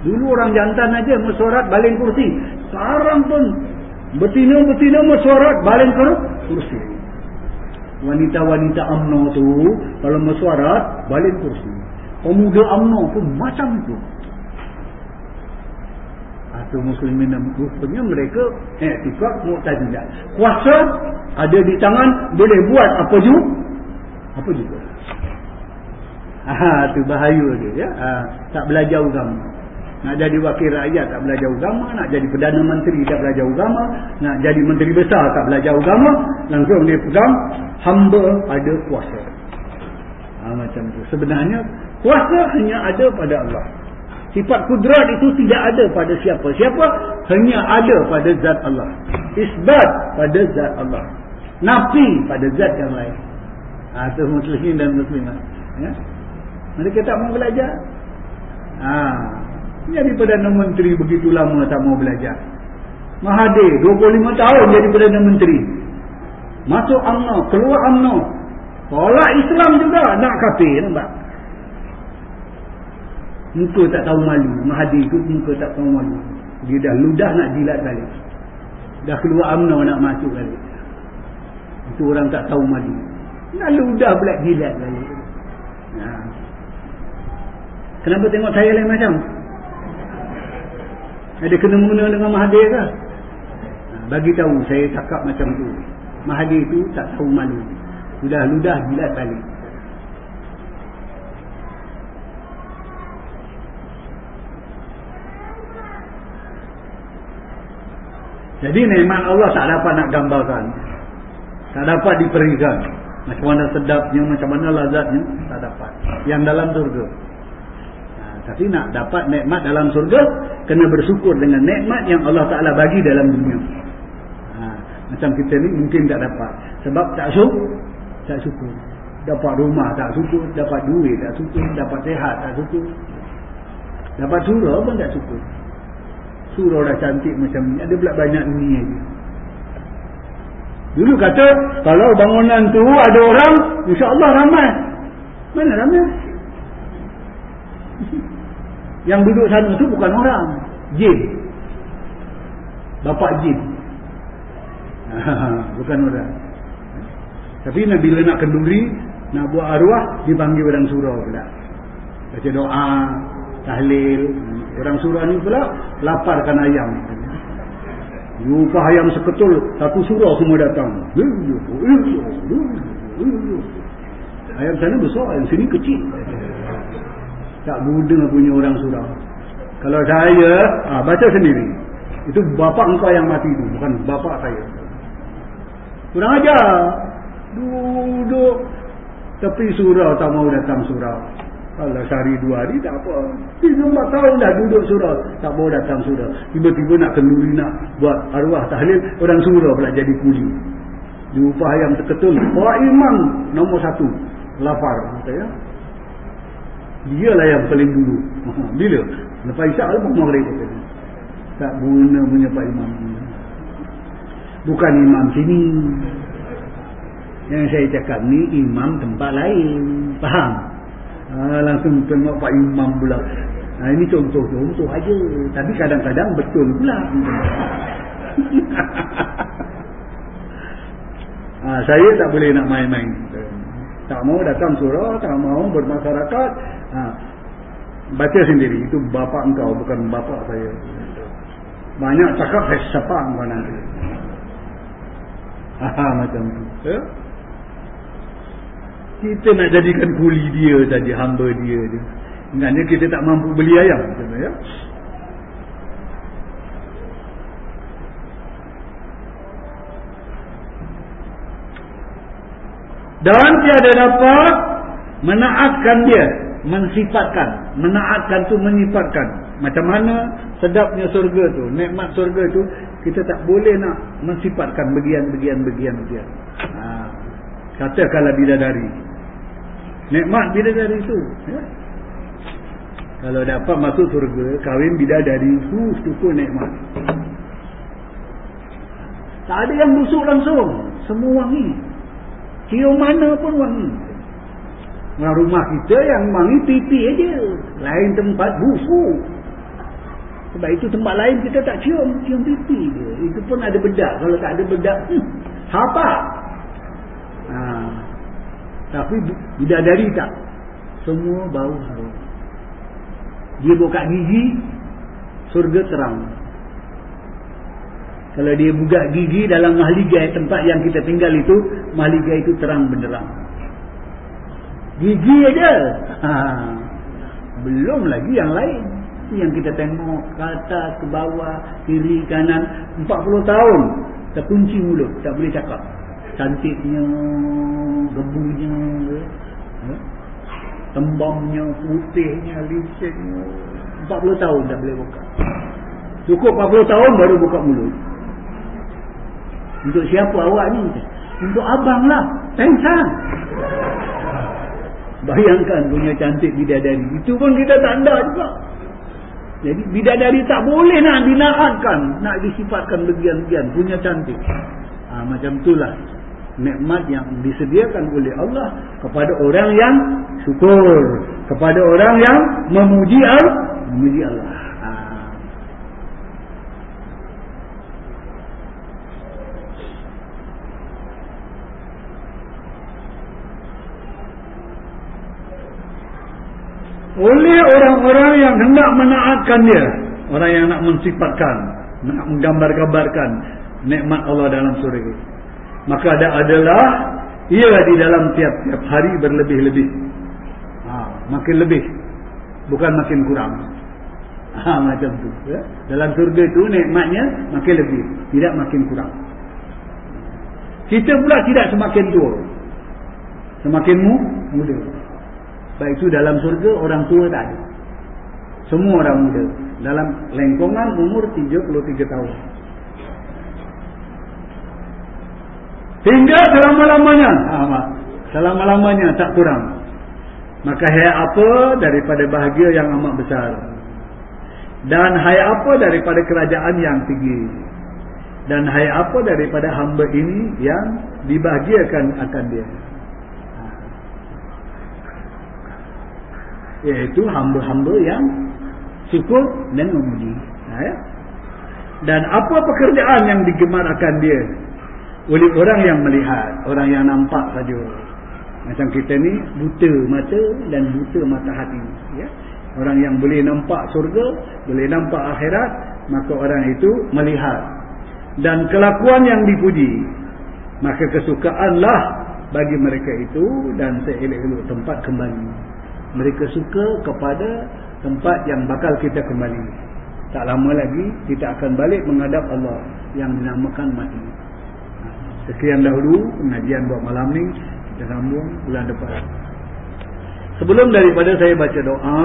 Dulu orang jantan aja mesuarat baling kursi. Sekarang pun Betina-betina mesuarat baling kursi. Wanita-wanita UMNO tu kalau mesuarat baling kursi. Pemuda UMNO pun macam tu. Atau muslimin rupanya mereka eh tikak mu'tazilah. Kuasa ada di tangan boleh buat apa juga. Apa juga. Ah tu bahaya dia ya. Ha, tak belajar agama. Nak jadi wakil rakyat tak belajar agama, nak jadi Perdana Menteri tak belajar agama, nak jadi Menteri Besar tak belajar agama, langsung dia pegang, hamba ada kuasa. Ha, macam tu. Sebenarnya, kuasa hanya ada pada Allah. Sifat kudrat itu tidak ada pada siapa. Siapa? Hanya ada pada zat Allah. Isbat pada zat Allah. Nafi pada zat yang lain. Ha, itu muslimin dan muslimat. Ya? Mereka tak mau belajar. Ha. Jadi Perdana Menteri begitu lama tak mau belajar. Mahathir 25 tahun jadi Perdana Menteri. Masuk UMNO, keluar UMNO. Tolak Islam juga nak kafir nampak. Muka tak tahu malu. Mahathir tu muka tak tahu malu. Dia dah ludah nak jilat balik. Dah keluar UMNO nak masuk balik. Itu orang tak tahu malu. Nak ludah pula jilat balik. Ya. Kenapa tengok saya lain macam? Ada kena mengena dengan Mahathir ke? Bagi tahu saya cakap macam tu. Mahathir tu tak tahu malu. Sudah ludah jilat balik. Jadi nikmat Allah tak dapat nak gambarkan. Tak dapat diperikan. Macam mana sedapnya, macam mana lazatnya, tak dapat. Yang dalam surga. Ha, tapi nak dapat nikmat dalam surga, kena bersyukur dengan nikmat yang Allah Ta'ala bagi dalam dunia. Ha, macam kita ni mungkin tak dapat. Sebab tak syukur, tak syukur. Dapat rumah tak syukur, dapat duit tak syukur, dapat sehat tak syukur. Dapat surah pun tak syukur. Surau dah cantik macam ni. Ada pula banyak ni lagi. Dulu kata, kalau bangunan tu ada orang, insyaAllah ramai. Mana ramai? Yang duduk sana tu bukan orang. Jin. Bapak jin. bukan orang. Tapi bila nak kenduri, nak buat arwah, dipanggil orang surau pula. Baca doa, tahlil. Orang surah ni pula laparkan ayam Yuka ayam seketul satu surah semua datang. Ayam sana besar ayam sini kecil. Tak guna punya orang surah kalau saya ha, baca sendiri. Itu bapak engkau yang mati tu bukan bapak saya. Kurang ajar duduk tepi surau tak mau datang surau kalau sehari dua hari tak apa. Tiga empat tahun dah duduk surau. Tak mau datang surau. Tiba-tiba nak kenduri nak buat arwah tahlil. Orang surau pula jadi kuli. Di upah yang terketul. Bawa imam nombor satu. Lafar. Ya? Dia lah yang paling dulu. Bila? Lepas isyak lepas maghrib. Tak guna punya Pak Imam. Bukan imam sini. Yang saya cakap ni imam tempat lain. Faham? Ha, langsung tengok Pak Imam pula. Ha, ini contoh-contoh aja. Tapi kadang-kadang betul pula. ha, saya tak boleh nak main-main. Tak mau datang surau, tak mau bermasyarakat. Ha, baca sendiri. Itu bapa engkau, bukan bapa saya. Banyak cakap, saya sepak engkau nanti. Ha, macam tu. Ya? Kita nak jadikan kuli dia saja hamba dia je ingatnya kita tak mampu beli ayam ya? Dan tiada dapat menaatkan dia mensifatkan. Menaatkan tu menyifatkan. Macam mana sedapnya surga tu nikmat surga tu kita tak boleh nak mensifatkan bagian-bagian bagian-bagian ha. katakanlah bidadari Nikmat bidadari itu. Ya? Kalau dapat masuk surga, kahwin bidadari itu cukup nikmat. Tak ada yang busuk langsung. Semua wangi. Cium mana pun wangi. Nah, rumah kita yang wangi pipi aja. Lain tempat busuk. Sebab itu tempat lain kita tak cium. Cium pipi dia. Itu pun ada bedak. Kalau tak ada bedak, hmm, apa? Haa. Tapi bidadari tak. Semua bau harum. Dia buka gigi, surga terang. Kalau dia buka gigi dalam mahligai tempat yang kita tinggal itu, mahligai itu terang benderang. Gigi aja. Ha. Belum lagi yang lain. Yang kita tengok ke atas, ke bawah, kiri, kanan. 40 tahun. Terkunci mulut. Tak boleh cakap cantiknya, gebunya, ya? tembamnya, putihnya, liciknya, 40 tahun dah boleh buka. Cukup 40 tahun baru buka mulut. Untuk siapa awak ni? Untuk abang lah. Tengsang. Bayangkan punya cantik bidadari. Itu pun kita tak ada juga. Jadi bidadari tak boleh nak dinaatkan. Nak disifatkan bagian-bagian. Punya cantik. Ha, macam itulah. Nikmat yang disediakan oleh Allah. Kepada orang yang syukur. Kepada orang yang memuji Allah. Memuji Allah. oleh orang-orang yang hendak menaatkan dia orang yang nak mensifatkan nak menggambar-gambarkan nikmat Allah dalam ini maka ada adalah ia di dalam tiap-tiap hari berlebih-lebih ha, makin lebih bukan makin kurang ha, macam tu ya? dalam surga itu nikmatnya makin lebih tidak makin kurang kita pula tidak semakin tua semakin muda Baik itu dalam surga orang tua tak ada. Semua orang muda. Dalam lengkungan umur 33 tahun. Hingga selama-lamanya. Ha, selama-lamanya tak kurang. Maka hai apa daripada bahagia yang amat besar. Dan hai apa daripada kerajaan yang tinggi. Dan hai apa daripada hamba ini yang dibahagiakan akan dia. iaitu hamba-hamba yang syukur dan memuji ya? dan apa pekerjaan yang digemarakan dia oleh orang yang melihat orang yang nampak saja. Macam kita ni buta mata dan buta mata hati ya? orang yang boleh nampak surga boleh nampak akhirat maka orang itu melihat. Dan kelakuan yang dipuji maka kesukaanlah bagi mereka itu dan seelok-elok tempat kembali. Mereka suka kepada tempat yang bakal kita kembali. Tak lama lagi kita akan balik menghadap Allah yang dinamakan mati sekian dahulu pengajian buat malam ni. Kita sambung bulan depan. Sebelum daripada saya baca doa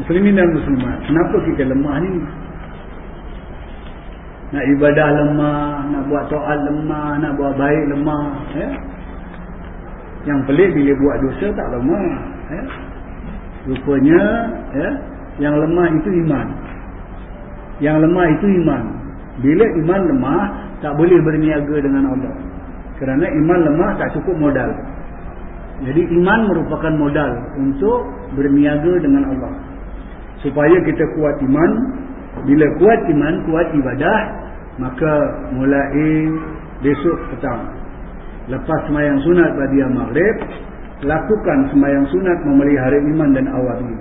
muslimin dan muslimat kenapa kita lemah ni? Nak ibadah lemah nak buat soal lemah nak buat baik lemah ya? yang pelik bila buat dosa tak lemah ya? rupanya ya, yang lemah itu iman. Yang lemah itu iman. Bila iman lemah tak boleh berniaga dengan Allah. Kerana iman lemah tak cukup modal. Jadi iman merupakan modal untuk berniaga dengan Allah. Supaya kita kuat iman bila kuat iman kuat ibadah maka mulai besok petang. Lepas semayang sunat bagi maghrib lakukan sembahyang sunat memelihara iman dan awal ini.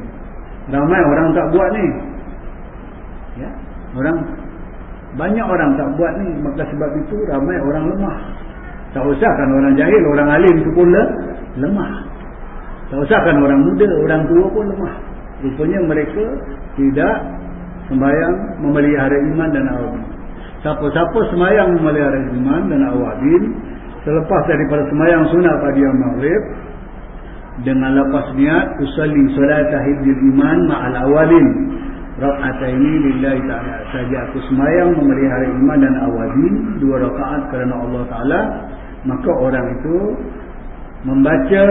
Ramai orang tak buat ni. Ya, orang banyak orang tak buat ni maka sebab itu ramai orang lemah. Tak usahkan orang jahil, orang alim tu pun lemah. Tak usahkan orang muda, orang tua pun lemah. Rupanya mereka tidak sembahyang memelihara iman dan awal. Siapa-siapa sembahyang memelihara iman dan awal selepas daripada sembahyang sunat pada yang maghrib dengan lepas niat usalli solat tahidul iman ma'al awalin rak'ataini lillahi ta'ala saja aku semayang memelihara iman dan awalin dua rakaat kerana Allah Ta'ala. Maka orang itu membaca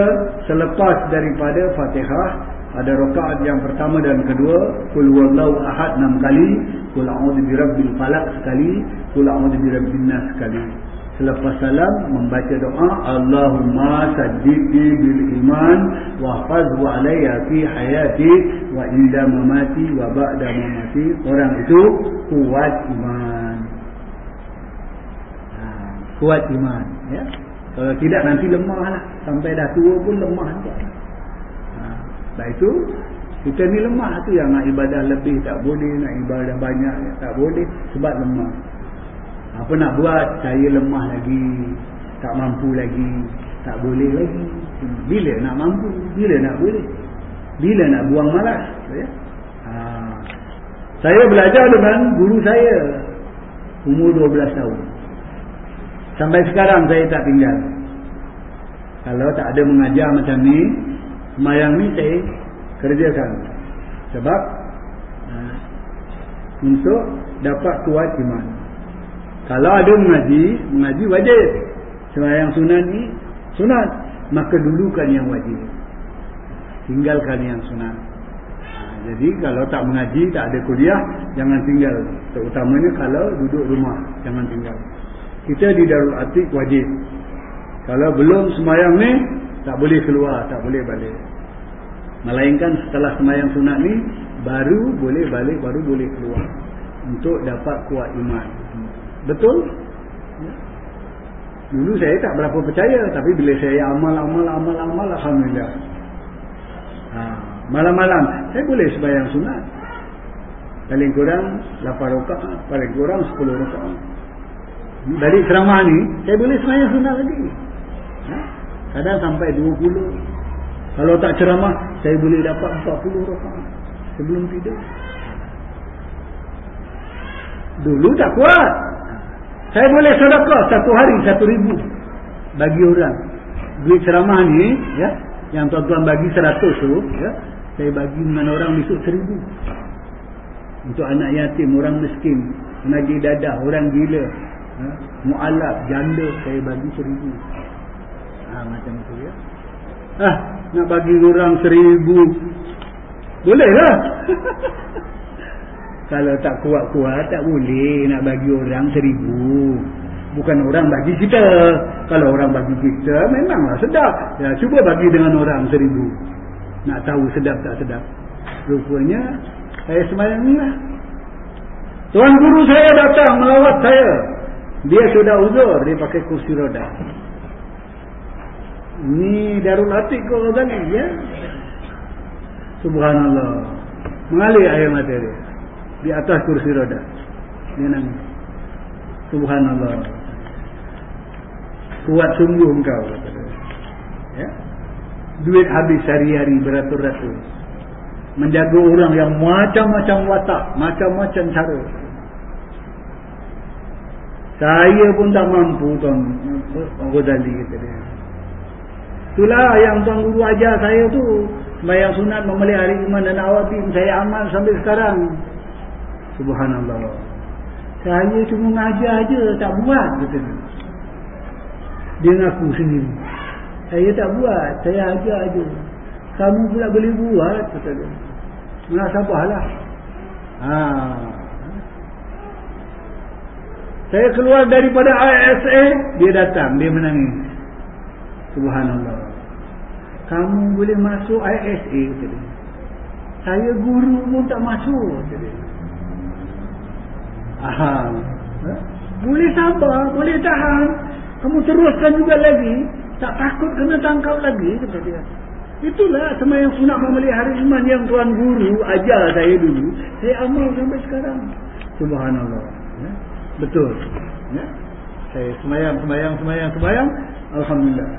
selepas daripada fatihah pada rakaat yang pertama dan kedua. Kul wallahu ahad enam kali. Kul a'udhu birabbil falak sekali. Kul a'udhu birabbin nas sekali. Selepas salam membaca doa Allahumma saddiqi bil iman wa hafazhu alayya fi hayati wa inda mamati wa ba'da mamati. Orang itu kuat iman. Ha, kuat iman. Ya? Kalau tidak nanti lemah lah. Sampai dah tua pun lemah juga. Ha, itu kita ni lemah tu yang nak ibadah lebih tak boleh. Nak ibadah banyak tak boleh. Sebab lemah. Apa nak buat? Saya lemah lagi. Tak mampu lagi. Tak boleh lagi. Bila nak mampu? Bila nak boleh? Bila nak buang malas? Ya? Ha. Saya belajar dengan guru saya. Umur 12 tahun. Sampai sekarang saya tak tinggal. Kalau tak ada mengajar macam ni. Semayang ni saya kerjakan. Sebab untuk dapat kuat iman kalau ada mengaji mengaji wajib sembahyang sunat ni sunat maka dulukan yang wajib tinggalkan yang sunat. Ha, jadi kalau tak mengaji tak ada kuliah jangan tinggal. Terutamanya kalau duduk rumah jangan tinggal. Kita di Darul Atik wajib. Kalau belum sembahyang ni tak boleh keluar tak boleh balik. Melainkan setelah sembahyang sunat ni baru boleh balik baru boleh keluar. Untuk dapat kuat iman. Betul? Ya. dulu saya tak berapa percaya tapi bila saya amal amal amal amal alhamdulillah. ha, malam-malam saya boleh sembahyang sunat paling kurang 8 rakaat paling kurang 10 rakaat dari ceramah ni saya boleh sembahyang sunat lagi ha? kadang sampai 20 kalau tak ceramah, saya boleh dapat 40 rakaat sebelum tidur. Dulu tak kuat. Saya boleh sedekah satu hari satu ribu bagi orang. Duit ceramah ni, ya, yang tuan-tuan bagi seratus tu, ya, saya bagi dengan orang besok seribu. Untuk anak yatim, orang miskin, menagih dadah, orang gila, ya, mu'alaf, janda, saya bagi seribu. Ha, macam tu ya. Ah, nak bagi orang seribu. Boleh lah. Kalau tak kuat-kuat tak boleh nak bagi orang seribu. Bukan orang bagi kita. Kalau orang bagi kita memanglah sedap. Ya, cuba bagi dengan orang seribu nak tahu sedap tak sedap rupanya saya semayang ni lah tuan guru saya datang melawat saya dia sudah uzur dia pakai kursi roda Ni Darul Atik kau Ghazali ya. Subhanallah. Mengalir air mata dia. Di atas kursi roda. Dia nangis. Subhanallah. Kuat sungguh engkau. Ya. Duit habis hari-hari beratur-ratur. Menjaga orang yang macam-macam watak. Macam-macam cara. Saya pun tak mampu tuan Ghazali kata dia. Itulah yang Tuan Guru ajar saya tu. Sembayang sunat memelihara iman dan awatim. Saya amal sampai sekarang. Subhanallah. Saya cuma ngajar aja tak buat. Kata dia. dia ngaku sendiri. Saya tak buat. Saya ajar aja. Kamu pula boleh buat. Kata dia. Menasabahlah. Ha. Saya keluar daripada ISA. Dia datang. Dia menangis. Subhanallah kamu boleh masuk ISA tadi. Saya guru pun tak masuk tadi. Aha. Ha? Boleh sabar, boleh tahan. Kamu teruskan juga lagi, tak takut kena tangkap lagi kata dia. Itulah sama yang sunat memelihara iman yang tuan guru ajar saya dulu. Saya amal sampai sekarang. Subhanallah. Ya? Betul. Ya? Saya semayang, semayang, semayang, semayang. Alhamdulillah.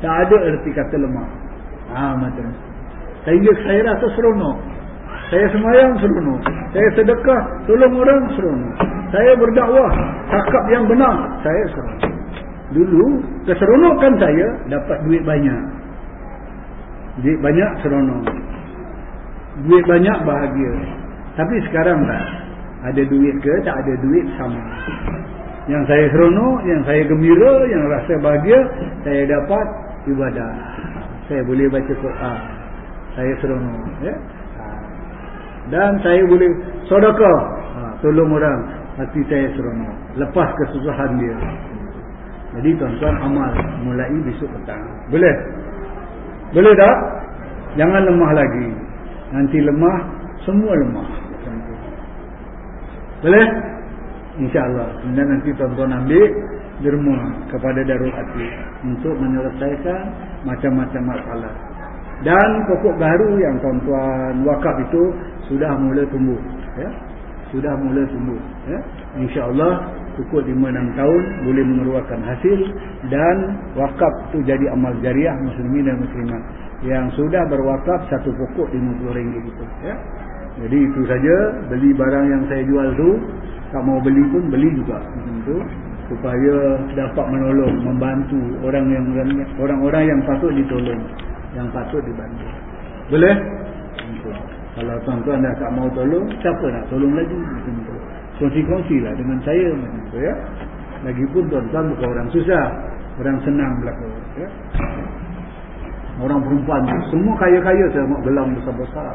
Tak ada erti kata lemah. Ah macam Sehingga saya rasa seronok Saya semayang seronok Saya sedekah tolong orang seronok Saya berdakwah Cakap yang benar Saya seronok Dulu keseronokan saya Dapat duit banyak. Duit banyak seronok. Duit banyak bahagia. Tapi sekarang tak. Ada duit ke tak ada duit sama. Yang saya seronok Yang saya gembira Yang rasa bahagia Saya dapat ibadah. Saya boleh baca Quran. Saya seronok ya. Ha. dan saya boleh sedekah. Ha, tolong orang. Hati saya seronok. Lepas kesusahan dia jadi tuan-tuan amal mulai besok petang boleh boleh tak jangan lemah lagi nanti lemah semua lemah boleh insyaallah kemudian nanti tuan-tuan ambil derma kepada Darul Hati untuk menyelesaikan macam-macam masalah. Dan pokok baru yang tuan-tuan wakaf itu sudah mula tumbuh. Ya? Sudah mula tumbuh. Ya? InsyaAllah cukup 5-6 tahun boleh mengeluarkan hasil dan wakaf itu jadi amal jariah muslimin dan muslimat. Yang sudah berwakaf satu pokok RM50 itu. Ya? Jadi itu saja beli barang yang saya jual tu tak mau beli pun beli juga. Itu supaya dapat menolong membantu orang yang orang-orang yang patut ditolong yang patut dibantu boleh Kalau tuan-tuan dah tak mau tolong, siapa nak tolong lagi? Macam tu. Kongsi-kongsi lah dengan saya macam tu ya. Lagipun tuan-tuan bukan orang susah. Orang senang berlaku. Ya. Orang perempuan semua kaya-kaya tengok gelang besar-besar.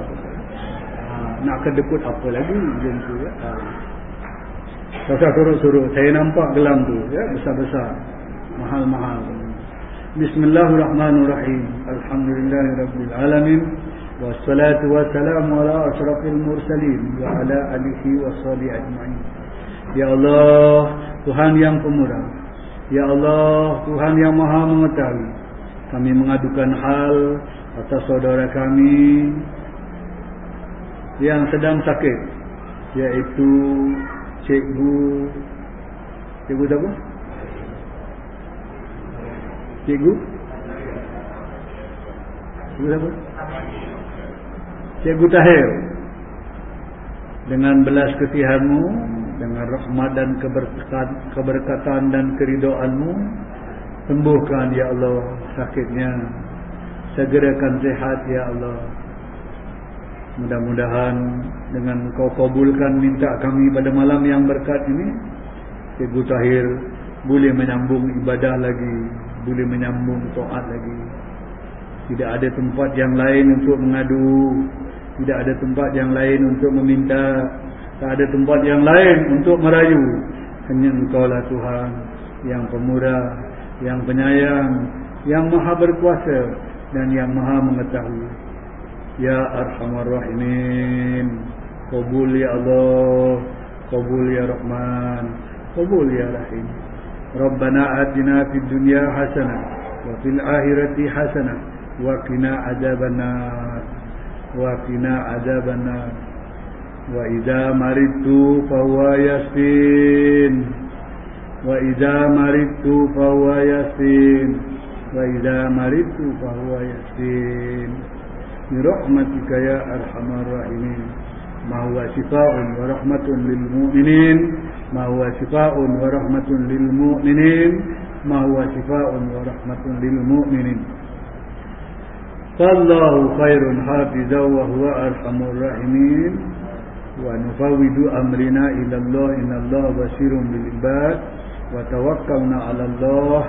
Ha, nak kedekut apa lagi macam tu ya. Ha. Kakak suruh-suruh, saya nampak gelang tu ya, besar-besar. Mahal-mahal. Bismillahirrahmanirrahim. Alhamdulillahirabbil alamin. Wassalamu ala asyrafil mursalin wa ala alihi washabihi ajma'in. Ya Allah, Tuhan yang pemurah. Ya Allah, Tuhan yang Maha mengetahui. Kami mengadukan hal atas saudara kami yang sedang sakit yaitu cikgu cikgu siapa? Cikgu? Cikgu siapa? Cikgu Tahir. Dengan belas kesihanmu dengan rahmat dan keberkatan, keberkatan dan keridoanmu sembuhkan ya Allah sakitnya. Segerakan sehat ya Allah. Mudah-mudahan dengan kau kabulkan minta kami pada malam yang berkat ini Cikgu Tahir boleh menyambung ibadah lagi boleh menyambung taat lagi. Tidak ada tempat yang lain untuk mengadu tidak ada tempat yang lain untuk meminta. Tak ada tempat yang lain untuk merayu. Hanya engkau lah Tuhan yang pemurah yang penyayang yang maha berkuasa dan yang maha mengetahui. Ya arhamar rahimin. Qabul ya Allah. Qabul ya rahman. Qabul ya rahim. Rabbana atina fid dunya hasanah wa fil akhirati hasanah wa qina adzabannar wa qina adzabannar wa idza maridtu fa huwa yasfin wa idza maridtu fa huwa yasfin wa idza maridtu fa huwa yasfin bi rahmatika ya arhamar rahimin ma huwa shifaa'un wa rahmatun lil mu'minin فالله خير حافظا وهو أرحم الراحمين. ونفوض أمرنا إلى الله إن الله بشير بالعباد. وتوكلنا على الله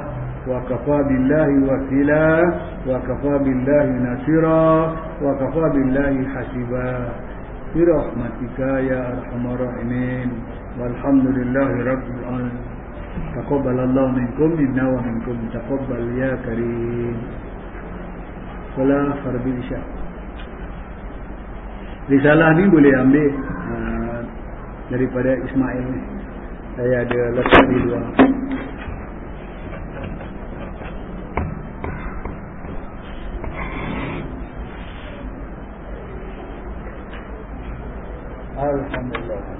وكفى بالله وكيلا وكفى بالله نصيرا وكفى بالله حسيبا. برحمتك يا أرحم الراحمين. والحمد لله رب العالمين. تقبل الله منكم منا ومنكم تقبل يا كريم. Sekolah Farbi Isya Risalah ni boleh ambil uh, Daripada Ismail ni. Saya ada letak di luar Alhamdulillah